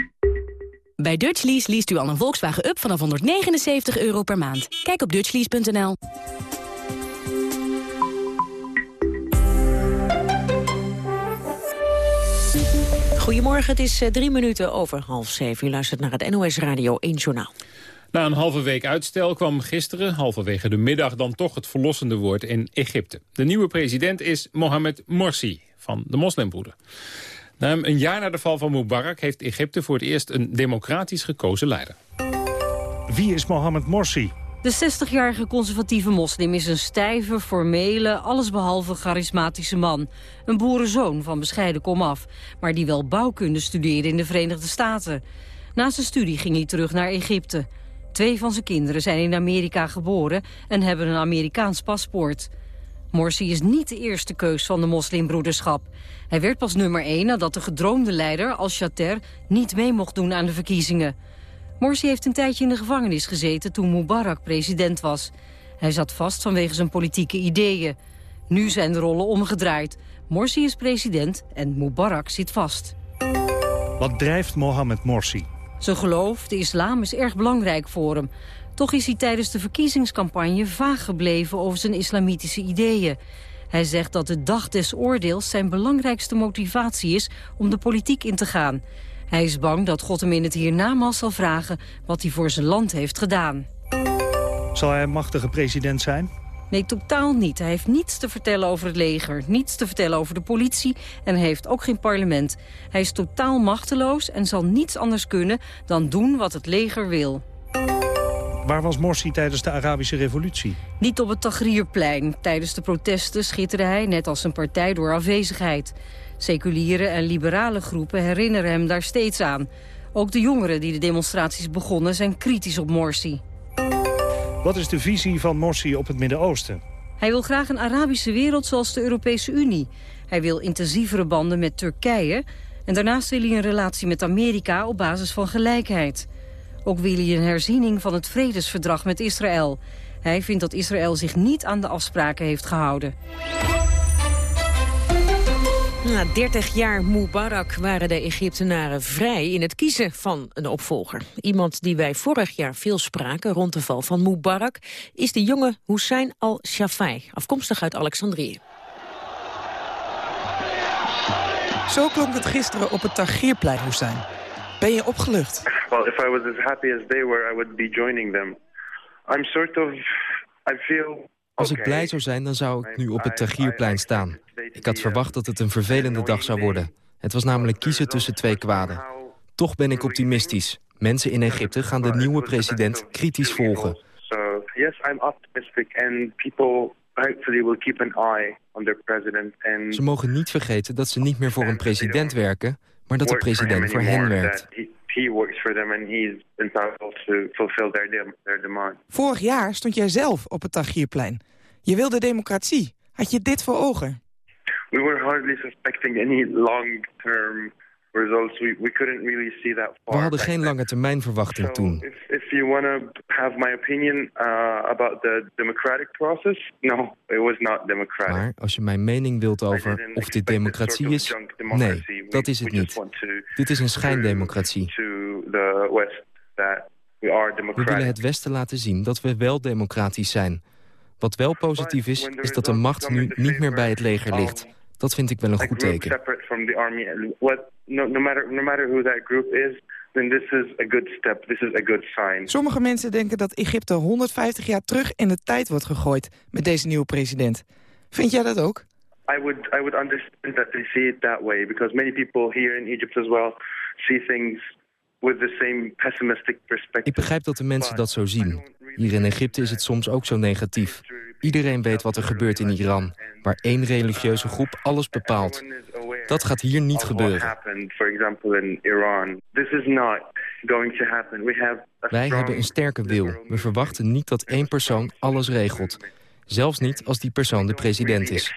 Bij Dutchlease leest u al een Volkswagen Up vanaf 179 euro per maand. Kijk op dutchlease.nl. Goedemorgen, het is eh, drie minuten over half zeven. U luistert naar het NOS Radio 1 Journaal. Na een halve week uitstel kwam gisteren, halverwege de middag... dan toch het verlossende woord in Egypte. De nieuwe president is Mohamed Morsi van de moslimbroeder. Een jaar na de val van Mubarak heeft Egypte voor het eerst een democratisch gekozen leider. Wie is Mohamed Morsi? De 60-jarige conservatieve moslim is een stijve, formele, allesbehalve charismatische man. Een boerenzoon van bescheiden komaf, maar die wel bouwkunde studeerde in de Verenigde Staten. Na zijn studie ging hij terug naar Egypte. Twee van zijn kinderen zijn in Amerika geboren en hebben een Amerikaans paspoort. Morsi is niet de eerste keus van de moslimbroederschap. Hij werd pas nummer 1 nadat de gedroomde leider, al-Shatter, niet mee mocht doen aan de verkiezingen. Morsi heeft een tijdje in de gevangenis gezeten toen Mubarak president was. Hij zat vast vanwege zijn politieke ideeën. Nu zijn de rollen omgedraaid. Morsi is president en Mubarak zit vast. Wat drijft Mohammed Morsi? Zijn geloof, de islam, is erg belangrijk voor hem. Toch is hij tijdens de verkiezingscampagne vaag gebleven over zijn islamitische ideeën. Hij zegt dat de dag des oordeels zijn belangrijkste motivatie is om de politiek in te gaan. Hij is bang dat God hem in het hiernamaals zal vragen wat hij voor zijn land heeft gedaan. Zal hij een machtige president zijn? Nee, totaal niet. Hij heeft niets te vertellen over het leger, niets te vertellen over de politie en heeft ook geen parlement. Hij is totaal machteloos en zal niets anders kunnen dan doen wat het leger wil. Waar was Morsi tijdens de Arabische revolutie? Niet op het Tagrierplein. Tijdens de protesten schitterde hij, net als zijn partij, door afwezigheid. Seculiere en liberale groepen herinneren hem daar steeds aan. Ook de jongeren die de demonstraties begonnen zijn kritisch op Morsi. Wat is de visie van Morsi op het Midden-Oosten? Hij wil graag een Arabische wereld zoals de Europese Unie. Hij wil intensievere banden met Turkije... en daarnaast wil hij een relatie met Amerika op basis van gelijkheid. Ook wil hij een herziening van het vredesverdrag met Israël. Hij vindt dat Israël zich niet aan de afspraken heeft gehouden. Na 30 jaar Mubarak waren de Egyptenaren vrij in het kiezen van een opvolger. Iemand die wij vorig jaar veel spraken rond de val van Mubarak... is de jonge Hussein al-Shafai, afkomstig uit Alexandrië. Zo klonk het gisteren op het Tahrirplein, Hussein. Ben je opgelucht? Well, if I was as happy as they were, I would be joining them. I'm sort of... I feel als ik blij zou zijn, dan zou ik nu op het Tahrirplein staan. Ik had verwacht dat het een vervelende dag zou worden. Het was namelijk kiezen tussen twee kwaden. Toch ben ik optimistisch. Mensen in Egypte gaan de nieuwe president kritisch volgen. yes, I'm optimistic and people hopefully will keep an eye on their president. And ze mogen niet vergeten dat ze niet meer voor een president werken, maar dat de president voor hen werkt. He works for them and he's entitled to fulfill their, their demand. Vorig jaar stond jij zelf op het Tahrirplein. Je wilde democratie. Had je dit voor ogen? We were hardly suspecting any long-term results. We, we couldn't really see that far. We hadden geen lange termijn verwachting toen. If, if you want to have my opinion uh, about the democratic process, no, it was not democratic. Maar als je mijn mening wilt over of dit democratie is, nee, dat is het niet. Dit is een schijndemocratie. We willen het Westen laten zien dat we wel democratisch zijn. Wat wel positief is, is dat de macht nu niet meer bij het leger ligt. Dat vind ik wel een goed teken. Sommige mensen denken dat Egypte 150 jaar terug in de tijd wordt gegooid met deze nieuwe president. Vind jij dat ook? I would I would understand that they see it that way because many people here in Egypt as well see things with the same pessimistic perspective. Ik begrijp dat de mensen dat zo zien. Hier in Egypte is het soms ook zo negatief. Iedereen weet wat er gebeurt in Iran, waar één religieuze groep alles bepaalt. Dat gaat hier niet gebeuren. Wij hebben een sterke wil. We verwachten niet dat één persoon alles regelt. Zelfs niet als die persoon de president is.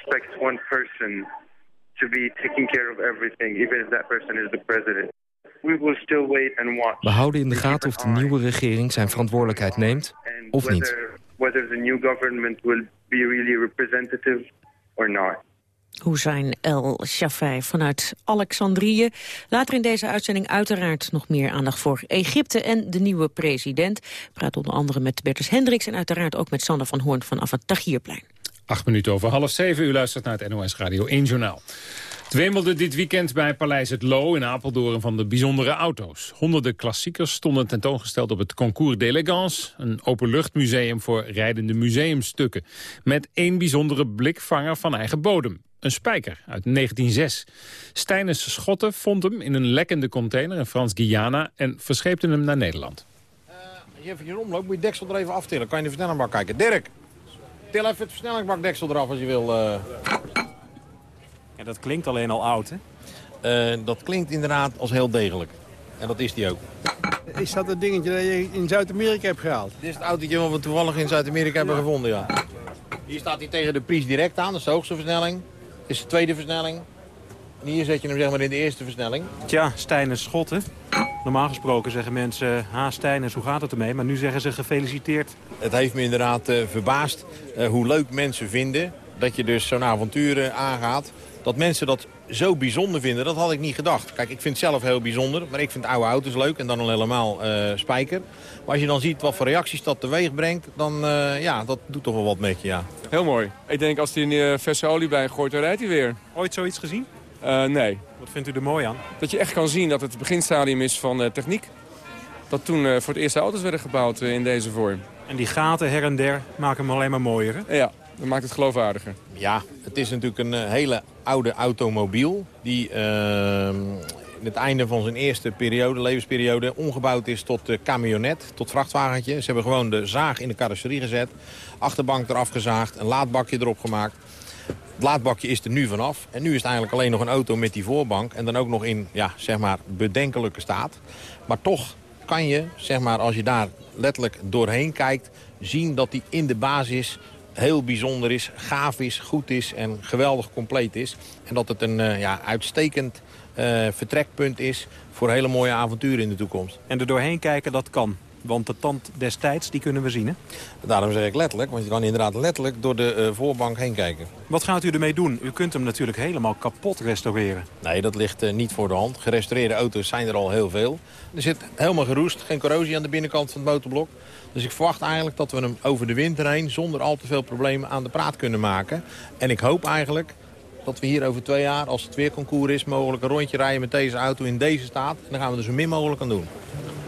We houden in de gaten of de nieuwe regering zijn verantwoordelijkheid neemt of niet. Hussein El Shafai vanuit Alexandrië. Later in deze uitzending uiteraard nog meer aandacht voor Egypte en de nieuwe president. Praat onder andere met Bertus Hendricks en uiteraard ook met Sander van Hoorn vanaf het Tagierplein. Acht minuten over half zeven. U luistert naar het NOS Radio 1 Journaal. Het dit weekend bij Paleis Het Loo in Apeldoorn van de bijzondere auto's. Honderden klassiekers stonden tentoongesteld op het Concours d'Elegance... een openluchtmuseum voor rijdende museumstukken... met één bijzondere blikvanger van eigen bodem. Een spijker uit 1906. Stijnes Schotten vond hem in een lekkende container in Frans-Guyana... en verscheepte hem naar Nederland. Uh, als je even omloopt, moet je deksel er even aftillen. Kan je de versnellingbak kijken. Dirk, til even het versnellingbakdeksel eraf als je wil... Uh... Ja, dat klinkt alleen al oud, hè? Uh, dat klinkt inderdaad als heel degelijk. En dat is die ook. Is dat het dingetje dat je in Zuid-Amerika hebt gehaald? Dit is het autootje wat we toevallig in Zuid-Amerika hebben gevonden, ja. Hier staat hij tegen de pries direct aan, dat is de hoogste versnelling. Dit is de tweede versnelling. En hier zet je hem zeg maar in de eerste versnelling. Tja, Stijners schotten. Normaal gesproken zeggen mensen, ha Stijners, hoe gaat het ermee? Maar nu zeggen ze gefeliciteerd. Het heeft me inderdaad uh, verbaasd uh, hoe leuk mensen vinden dat je dus zo'n avontuur aangaat. Dat mensen dat zo bijzonder vinden, dat had ik niet gedacht. Kijk, ik vind het zelf heel bijzonder, maar ik vind oude auto's leuk en dan al helemaal uh, spijker. Maar als je dan ziet wat voor reacties dat teweeg brengt, dan uh, ja, dat doet toch wel wat met je, ja. Heel mooi. Ik denk als hij een uh, verse olie bij gooit, dan rijdt hij weer. Ooit zoiets gezien? nee. Wat vindt u er mooi aan? Dat je echt kan zien dat het het beginstadium is van techniek. Dat toen voor het eerst auto's werden gebouwd in deze vorm. En die gaten her en der maken hem alleen maar mooier, hè? Ja, dat maakt het geloofwaardiger. Ja, het is natuurlijk een hele oude automobiel... die ehm, in het einde van zijn eerste periode, levensperiode... omgebouwd is tot uh, camionet, tot vrachtwagentje. Ze hebben gewoon de zaag in de carrosserie gezet. Achterbank eraf gezaagd, een laadbakje erop gemaakt. Het laadbakje is er nu vanaf. En nu is het eigenlijk alleen nog een auto met die voorbank. En dan ook nog in, ja, zeg maar, bedenkelijke staat. Maar toch kan je, zeg maar, als je daar letterlijk doorheen kijkt... zien dat die in de basis heel bijzonder is, gaaf is, goed is en geweldig compleet is. En dat het een uh, ja, uitstekend uh, vertrekpunt is voor hele mooie avonturen in de toekomst. En er doorheen kijken, dat kan? Want de tand destijds, die kunnen we zien, hè? Daarom zeg ik letterlijk, want je kan inderdaad letterlijk door de uh, voorbank heen kijken. Wat gaat u ermee doen? U kunt hem natuurlijk helemaal kapot restaureren. Nee, dat ligt uh, niet voor de hand. Gerestaureerde auto's zijn er al heel veel. Er zit helemaal geroest, geen corrosie aan de binnenkant van het motorblok. Dus ik verwacht eigenlijk dat we hem over de winter heen... zonder al te veel problemen aan de praat kunnen maken. En ik hoop eigenlijk dat we hier over twee jaar, als het weer concours is... mogelijk een rondje rijden met deze auto in deze staat. En dan gaan we er zo min mogelijk aan doen.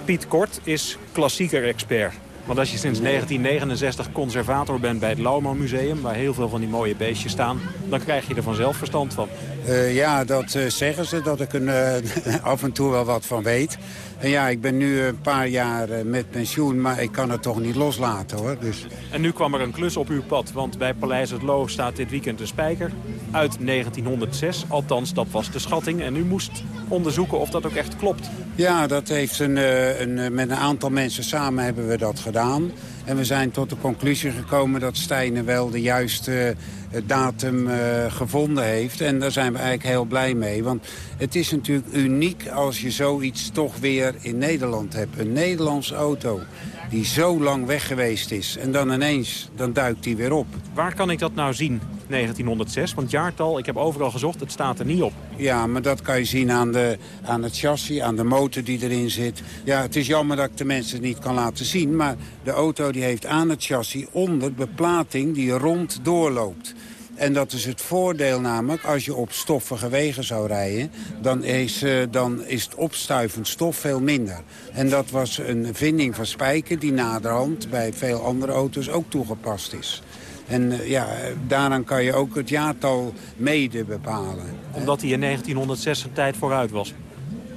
Piet Kort is klassieker-expert. Want als je sinds 1969 conservator bent bij het Lauwman Museum... waar heel veel van die mooie beestjes staan... dan krijg je er vanzelf verstand van. Uh, ja, dat uh, zeggen ze, dat ik er uh, af en toe wel wat van weet. En ja, ik ben nu een paar jaar met pensioen, maar ik kan het toch niet loslaten hoor. Dus... En nu kwam er een klus op uw pad, want bij Paleis het Loo staat dit weekend een spijker uit 1906. Althans, dat was de schatting. En u moest onderzoeken of dat ook echt klopt. Ja, dat heeft een, een, met een aantal mensen samen hebben we dat gedaan. En we zijn tot de conclusie gekomen dat Stijnen wel de juiste datum uh, gevonden heeft. En daar zijn we eigenlijk heel blij mee. Want het is natuurlijk uniek als je zoiets toch weer in Nederland hebt. Een Nederlandse auto die zo lang weg geweest is. En dan ineens, dan duikt die weer op. Waar kan ik dat nou zien, 1906? Want jaartal, ik heb overal gezocht, het staat er niet op. Ja, maar dat kan je zien aan, de, aan het chassis, aan de motor die erin zit. Ja, het is jammer dat ik de mensen niet kan laten zien. Maar de auto die heeft aan het chassis onder beplating die rond doorloopt. En dat is het voordeel namelijk, als je op stoffige wegen zou rijden... dan is, uh, dan is het opstuivend stof veel minder. En dat was een vinding van Spijker die naderhand bij veel andere auto's ook toegepast is. En uh, ja, daaraan kan je ook het jaartal mede bepalen. Omdat hij in 1906 een tijd vooruit was?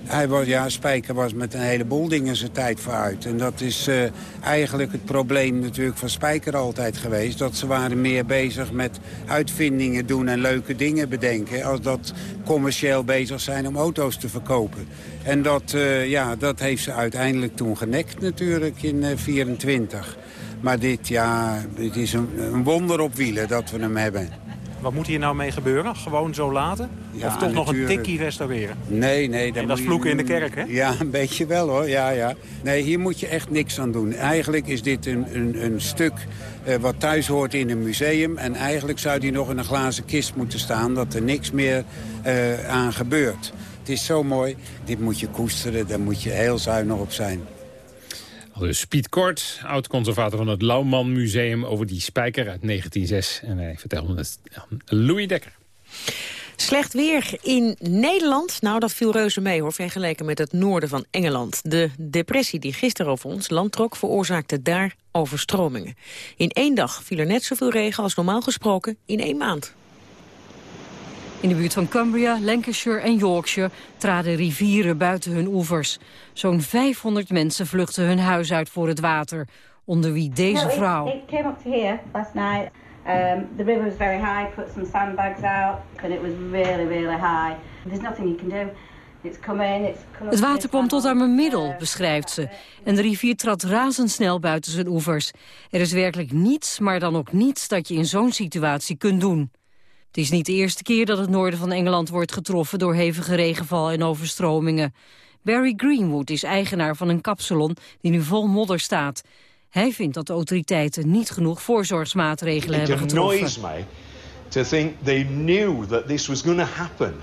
Hij was, ja, Spijker was met een heleboel dingen zijn tijd vooruit. En dat is uh, eigenlijk het probleem natuurlijk van Spijker altijd geweest. Dat ze waren meer bezig met uitvindingen doen en leuke dingen bedenken... als dat commercieel bezig zijn om auto's te verkopen. En dat, uh, ja, dat heeft ze uiteindelijk toen genekt natuurlijk in 1924. Uh, maar dit, ja, het is een, een wonder op wielen dat we hem hebben. Wat moet hier nou mee gebeuren? Gewoon zo laten? Ja, of toch nog een tikkie restaureren? Nee, nee. En dat is vloeken in de kerk, hè? Ja, een beetje wel, hoor. Ja, ja. Nee, hier moet je echt niks aan doen. Eigenlijk is dit een, een, een stuk uh, wat thuis hoort in een museum. En eigenlijk zou die nog in een glazen kist moeten staan... dat er niks meer uh, aan gebeurt. Het is zo mooi. Dit moet je koesteren, daar moet je heel zuinig op zijn. Dus Piet Kort, oud-conservator van het Lauwman Museum... over die spijker uit 1906. En hij vertelde het aan Louis Dekker. Slecht weer in Nederland. Nou, dat viel reuze mee hoor, vergeleken met het noorden van Engeland. De depressie die gisteren over ons land trok, veroorzaakte daar overstromingen. In één dag viel er net zoveel regen als normaal gesproken in één maand. In de buurt van Cumbria, Lancashire en Yorkshire traden rivieren buiten hun oevers. Zo'n 500 mensen vluchtten hun huis uit voor het water. Onder wie deze vrouw. It, it came up to here last night. Um, the river was very high, put some sandbags out, and it was really, really high. There's nothing you can do. Het water kwam tot aan mijn middel, beschrijft ze. En de rivier trad razendsnel buiten zijn oevers. Er is werkelijk niets, maar dan ook niets dat je in zo'n situatie kunt doen. Het is niet de eerste keer dat het noorden van Engeland wordt getroffen door hevige regenval en overstromingen. Barry Greenwood is eigenaar van een kapsalon die nu vol modder staat. Hij vindt dat de autoriteiten niet genoeg voorzorgsmaatregelen hebben getroffen. annoys me to think they knew that this was going to happen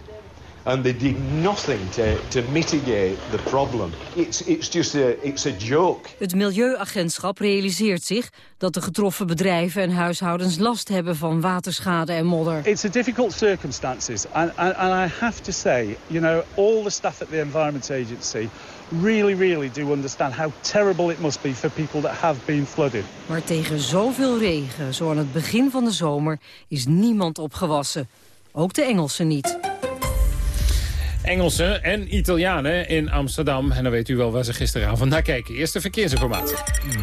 and they did nothing to, to mitigate the problem. It's, it's just a, it's a joke. Het Milieuagentschap realiseert zich dat de getroffen bedrijven en huishoudens last hebben van waterschade en modder. It's a difficult circumstances and, and, and I have to say, you know, all the staff at the Environment Agency really, really do understand how terrible it must be for people that have been flooded. Maar tegen zoveel regen, zo aan het begin van de zomer, is niemand opgewassen. Ook de Engelsen niet. Engelsen en Italianen in Amsterdam. En dan weet u wel waar ze gisteravond naar kijken. Eerste verkeersinformatie.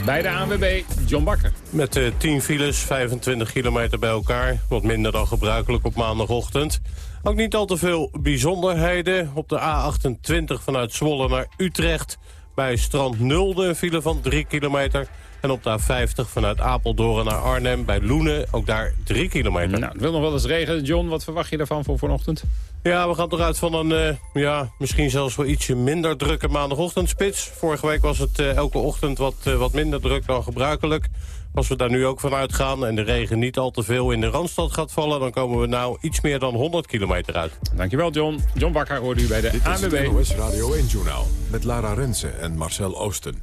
Bij de ANWB, John Bakker. Met uh, 10 files, 25 kilometer bij elkaar. Wat minder dan gebruikelijk op maandagochtend. Ook niet al te veel bijzonderheden. Op de A28 vanuit Zwolle naar Utrecht. Bij Strand Nulde een file van 3 kilometer. En op de A50 vanuit Apeldoorn naar Arnhem bij Loenen, ook daar 3 kilometer. Nou, het wil nog wel eens regenen. John, wat verwacht je daarvan voor vanochtend? Ja, we gaan toch uit van een, uh, ja, misschien zelfs wel ietsje minder drukke maandagochtendspits. Vorige week was het uh, elke ochtend wat, uh, wat minder druk dan gebruikelijk. Als we daar nu ook van uitgaan en de regen niet al te veel in de Randstad gaat vallen... dan komen we nou iets meer dan 100 kilometer uit. Dankjewel, John. John Bakker hoorde u bij de Dit ANWB. Dit is het Radio 1-journaal met Lara Rensen en Marcel Oosten.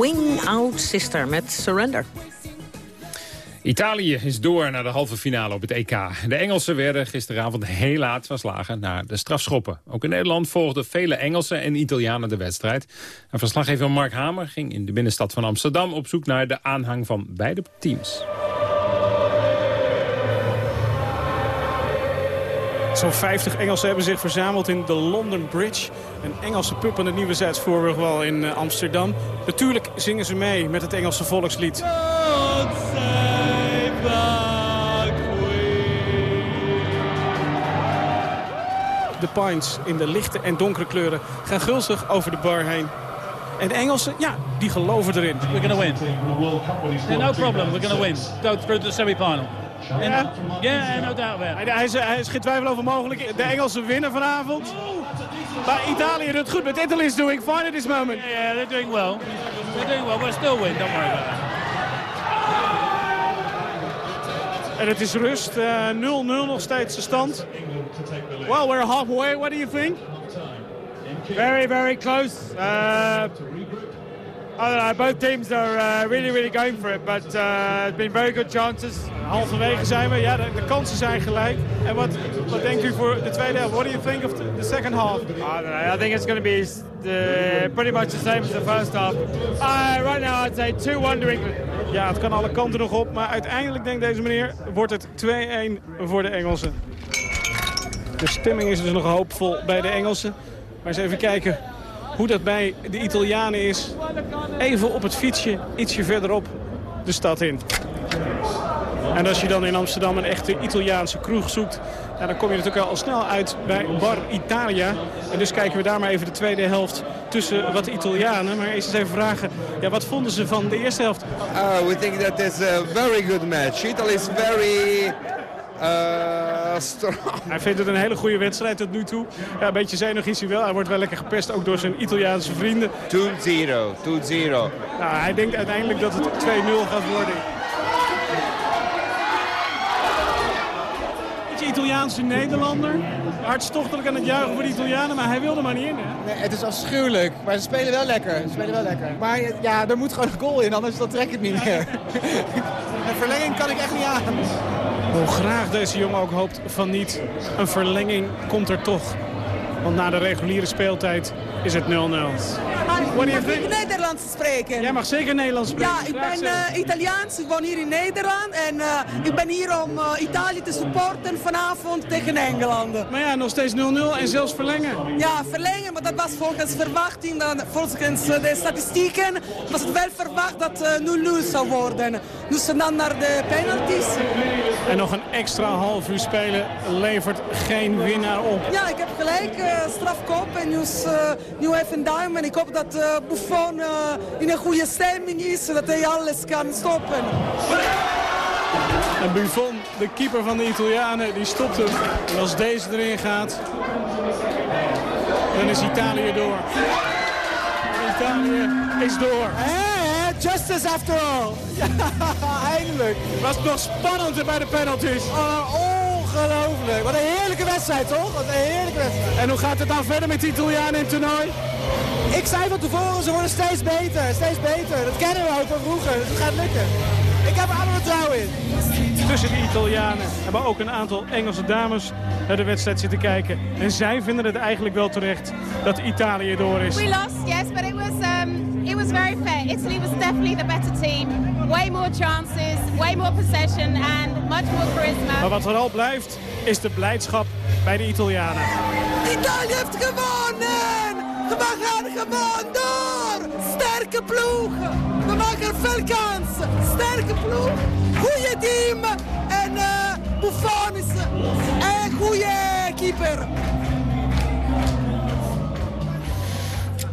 Swing Out Sister met Surrender. Italië is door naar de halve finale op het EK. De Engelsen werden gisteravond heel laat verslagen naar de strafschoppen. Ook in Nederland volgden vele Engelsen en Italianen de wedstrijd. En verslaggever Mark Hamer ging in de binnenstad van Amsterdam... op zoek naar de aanhang van beide teams. Zo'n 50 Engelsen hebben zich verzameld in de London Bridge. Een Engelse pub aan het Nieuwe Zuidsvoorburgwal in eh, Amsterdam. Natuurlijk zingen ze mee met het Engelse volkslied. De pints in de lichte en donkere kleuren gaan gulzig over de bar heen. En de Engelsen, ja, die geloven erin. We're going to win. No problem, we're going to win. Go through the semi-final. Ja, yeah, no doubt. Hij, hij, is, hij is geen twijfel over mogelijk. De Engelsen winnen vanavond. Maar Italië doet goed, but Italy is doing fine at this moment. Yeah, yeah, they're doing well. They're doing well. We'll still win, don't worry about it. En het is rust. 0-0 uh, nog steeds de stand. Well, we're halfway. What do you think? Very, very close. Uh, don't know, both teams are uh, really, really going for it. But uh, it's been very good chances. Halverwege zijn we. Ja, de, de, kansen zijn gelijk. En wat, wat denkt u voor de tweede helft? What do you think of the, the second half? I don't know. I think it's going to be the, pretty much the same as the first half. Uh, right now I'd say 2-1 to England. Ja, het kan alle kanten nog op. Maar uiteindelijk denkt deze meneer, wordt het 2-1 voor de Engelsen. De stemming is dus nog hoopvol bij de Engelsen. Maar eens even kijken hoe dat bij de Italianen is. Even op het fietsje, ietsje verderop de stad in. En als je dan in Amsterdam een echte Italiaanse kroeg zoekt... Ja, dan kom je natuurlijk al snel uit bij Bar Italia. En dus kijken we daar maar even de tweede helft tussen wat Italianen. Maar eerst eens even vragen, ja, wat vonden ze van de eerste helft? Uh, we think that is a very good match. Italy is very hij vindt het een hele goede wedstrijd tot nu toe. Ja, een beetje zenuwig is hij wel. Hij wordt wel lekker gepest, ook door zijn Italiaanse vrienden. 2-0, 2-0. Nou, hij denkt uiteindelijk dat het 2-0 gaat worden. Beetje Italiaanse Nederlander. Hartstochtelijk aan het juichen voor de Italianen, maar hij wilde maar niet in. Hè? Nee, het is afschuwelijk, maar ze spelen wel lekker. Ze spelen wel lekker. Maar ja, er moet gewoon een goal in, anders dan trek ik het niet meer. een verlenging kan ik echt niet aan. Hoe graag deze jongen ook hoopt van niet. Een verlenging komt er toch. Want na de reguliere speeltijd is het 0-0. Ik Nederlands spreken? Jij mag zeker Nederlands spreken. Ja, ik ben uh, Italiaans. Ik woon hier in Nederland. En uh, ik ben hier om uh, Italië te supporten vanavond tegen Engeland. Maar ja, nog steeds 0-0 en zelfs verlengen. Ja, verlengen. Maar dat was volgens verwachting. Dan, volgens de statistieken was het wel verwacht dat 0-0 zou worden. Dus dan naar de penalties. En nog een extra half uur spelen levert geen winnaar op. Ja, ik heb gelijk strafkop. En nu, nu even duim. En ik hoop dat uh, Buffon uh, in een goede stemming is, dat hij alles kan stoppen. En Buffon, de keeper van de Italianen, die stopt hem. En als deze erin gaat, dan is Italië door. Italië is door. Hey, justice after all. Eindelijk. Was het nog spannender bij de penalties? Uh, ongelooflijk. Wat een heerlijke wedstrijd, toch? Wat een heerlijke wedstrijd. En hoe gaat het dan verder met de Italianen in het toernooi? Ik zei van tevoren, ze worden steeds beter, steeds beter. Dat kennen we ook van vroeger, dus het gaat lukken. Ik heb er alle vertrouwen in. Tussen de Italianen hebben ook een aantal Engelse dames naar de wedstrijd zitten kijken. En zij vinden het eigenlijk wel terecht dat Italië door is. We lost, yes, but it was, um, it was very fair. Italy was definitely the better team. Way more chances, way more possession and much more charisma. Maar wat vooral blijft, is de blijdschap bij de Italianen. Italië heeft gewonnen! We gaan gewoon door. Sterke ploeg. We maken veel kansen. Sterke ploeg. Goede team. En uh, Buffon is een goede keeper.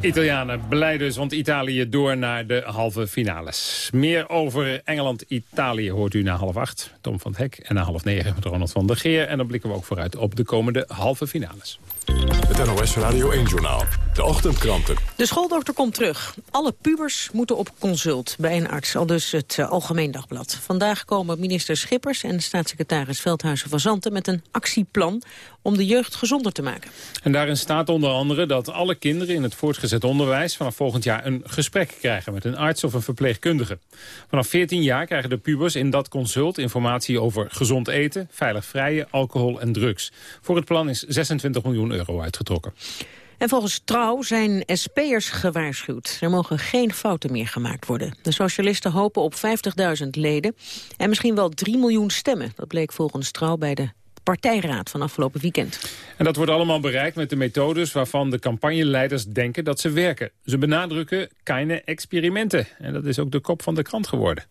Italianen blij dus, want Italië door naar de halve finales. Meer over Engeland-Italië hoort u na half acht. Tom van het Hek en na half negen met Ronald van der Geer. En dan blikken we ook vooruit op de komende halve finales. Het NOS Radio 1-journaal. De ochtendkranten. De schooldokter komt terug. Alle pubers moeten op consult bij een arts, al dus het uh, Algemeen Dagblad. Vandaag komen minister Schippers en staatssecretaris Veldhuizen van Zanten... met een actieplan om de jeugd gezonder te maken. En daarin staat onder andere dat alle kinderen in het voortgezet onderwijs... vanaf volgend jaar een gesprek krijgen met een arts of een verpleegkundige. Vanaf 14 jaar krijgen de pubers in dat consult informatie over gezond eten... veilig vrijen, alcohol en drugs. Voor het plan is 26 miljoen euro uitgetrokken. En volgens Trouw zijn SP'ers gewaarschuwd. Er mogen geen fouten meer gemaakt worden. De socialisten hopen op 50.000 leden en misschien wel 3 miljoen stemmen. Dat bleek volgens Trouw bij de partijraad van afgelopen weekend. En dat wordt allemaal bereikt met de methodes waarvan de campagneleiders denken dat ze werken. Ze benadrukken keine experimenten. En dat is ook de kop van de krant geworden.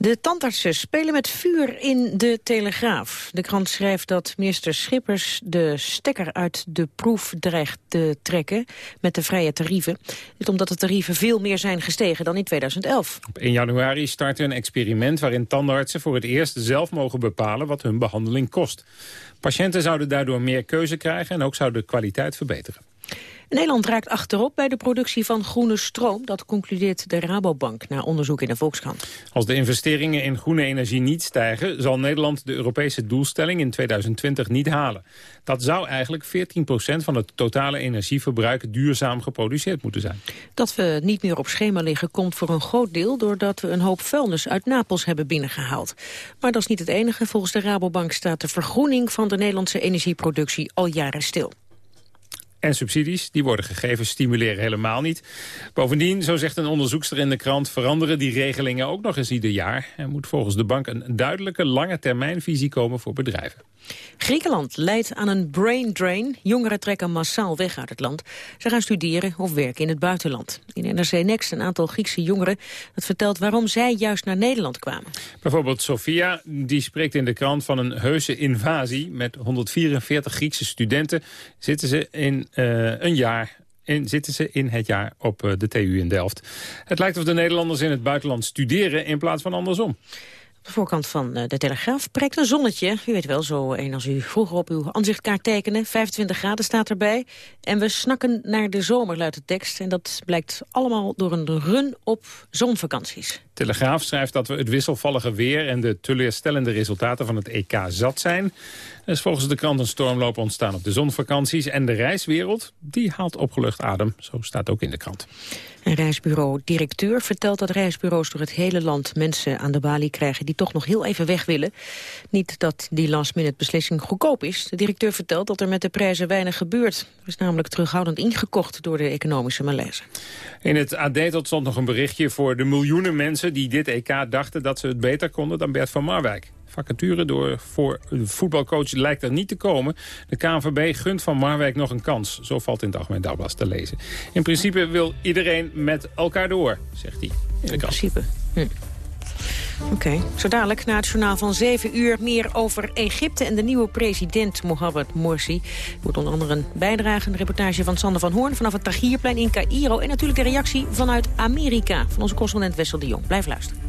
De tandartsen spelen met vuur in de Telegraaf. De krant schrijft dat minister Schippers de stekker uit de proef dreigt te trekken met de vrije tarieven. Dit omdat de tarieven veel meer zijn gestegen dan in 2011. Op 1 januari startte een experiment waarin tandartsen voor het eerst zelf mogen bepalen wat hun behandeling kost. Patiënten zouden daardoor meer keuze krijgen en ook zou de kwaliteit verbeteren. Nederland raakt achterop bij de productie van groene stroom. Dat concludeert de Rabobank na onderzoek in de Volkskrant. Als de investeringen in groene energie niet stijgen... zal Nederland de Europese doelstelling in 2020 niet halen. Dat zou eigenlijk 14% van het totale energieverbruik... duurzaam geproduceerd moeten zijn. Dat we niet meer op schema liggen komt voor een groot deel... doordat we een hoop vuilnis uit Napels hebben binnengehaald. Maar dat is niet het enige. Volgens de Rabobank staat de vergroening van de Nederlandse energieproductie al jaren stil. En subsidies, die worden gegeven, stimuleren helemaal niet. Bovendien, zo zegt een onderzoekster in de krant... veranderen die regelingen ook nog eens ieder jaar. Er moet volgens de bank een duidelijke lange termijnvisie komen voor bedrijven. Griekenland leidt aan een brain drain. Jongeren trekken massaal weg uit het land. Ze gaan studeren of werken in het buitenland. In NRC Next een aantal Griekse jongeren dat vertelt waarom zij juist naar Nederland kwamen. Bijvoorbeeld Sofia, die spreekt in de krant van een heuse invasie. Met 144 Griekse studenten zitten ze in uh, een jaar in, zitten ze in het jaar op uh, de TU in Delft. Het lijkt of de Nederlanders in het buitenland studeren in plaats van andersom de voorkant van eh, de Telegraaf prijkt een zonnetje. U weet wel, zo een als u vroeger op uw aanzichtkaart tekende. 25 graden staat erbij. En we snakken naar de zomer, luidt de tekst. En dat blijkt allemaal door een run op zonvakanties. Telegraaf schrijft dat we het wisselvallige weer... en de teleurstellende resultaten van het EK zat zijn. Er is volgens de krant een stormloop ontstaan op de zonvakanties. En de reiswereld, die haalt opgelucht adem. Zo staat ook in de krant. Een reisbureau-directeur vertelt dat reisbureaus door het hele land mensen aan de balie krijgen die toch nog heel even weg willen. Niet dat die last-minute beslissing goedkoop is. De directeur vertelt dat er met de prijzen weinig gebeurt. Er is namelijk terughoudend ingekocht door de economische malaise. In het AD tot stond nog een berichtje voor de miljoenen mensen die dit EK dachten dat ze het beter konden dan Bert van Marwijk. Vacature door voor een voetbalcoach lijkt er niet te komen. De KNVB gunt Van Marwijk nog een kans. Zo valt in het Algemeen Dagblad te lezen. In principe wil iedereen met elkaar door, zegt hij. In, in principe. Hm. Oké, okay. zo dadelijk na het journaal van 7 uur meer over Egypte en de nieuwe president Mohamed Morsi. Wordt onder andere een bijdrage, een reportage van Sander van Hoorn vanaf het Tahrirplein in Cairo. En natuurlijk de reactie vanuit Amerika van onze correspondent Wessel de Jong. Blijf luisteren.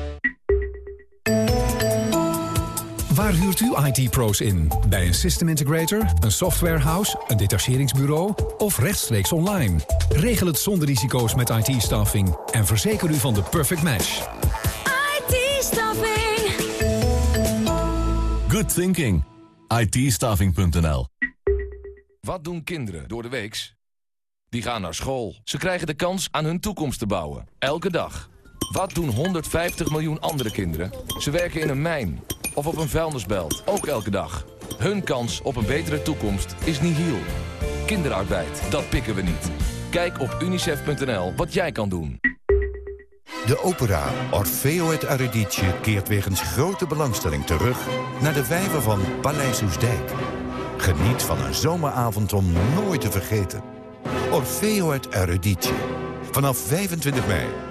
Waar huurt u IT-pro's in? Bij een system integrator, een softwarehouse, een detacheringsbureau of rechtstreeks online? Regel het zonder risico's met IT-staffing en verzeker u van de perfect match. IT-staffing. Good thinking. it Wat doen kinderen door de weeks? Die gaan naar school. Ze krijgen de kans aan hun toekomst te bouwen. Elke dag. Wat doen 150 miljoen andere kinderen? Ze werken in een mijn of op een vuilnisbelt, ook elke dag. Hun kans op een betere toekomst is nihil. Kinderarbeid, dat pikken we niet. Kijk op unicef.nl wat jij kan doen. De opera Orfeo het Eurydice keert wegens grote belangstelling terug... naar de vijver van Paleis Oesdijk. Geniet van een zomeravond om nooit te vergeten. Orfeo het Eurydice. Vanaf 25 mei.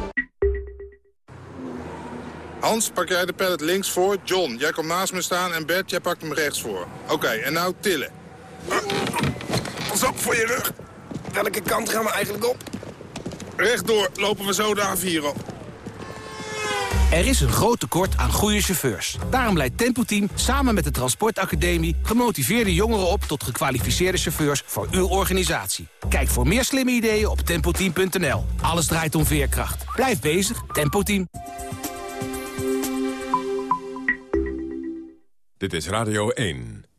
Hans, pak jij de pallet links voor. John, jij komt naast me staan. En Bert, jij pakt hem rechts voor. Oké, en nou tillen. Pas op voor je rug. Welke kant gaan we eigenlijk op? Rechtdoor lopen we zo de A4 op. Er is een groot tekort aan goede chauffeurs. Daarom leidt Tempo Team samen met de Transportacademie... gemotiveerde jongeren op tot gekwalificeerde chauffeurs voor uw organisatie. Kijk voor meer slimme ideeën op tempoteam.nl. Alles draait om veerkracht. Blijf bezig, Tempo Team. Dit is Radio 1.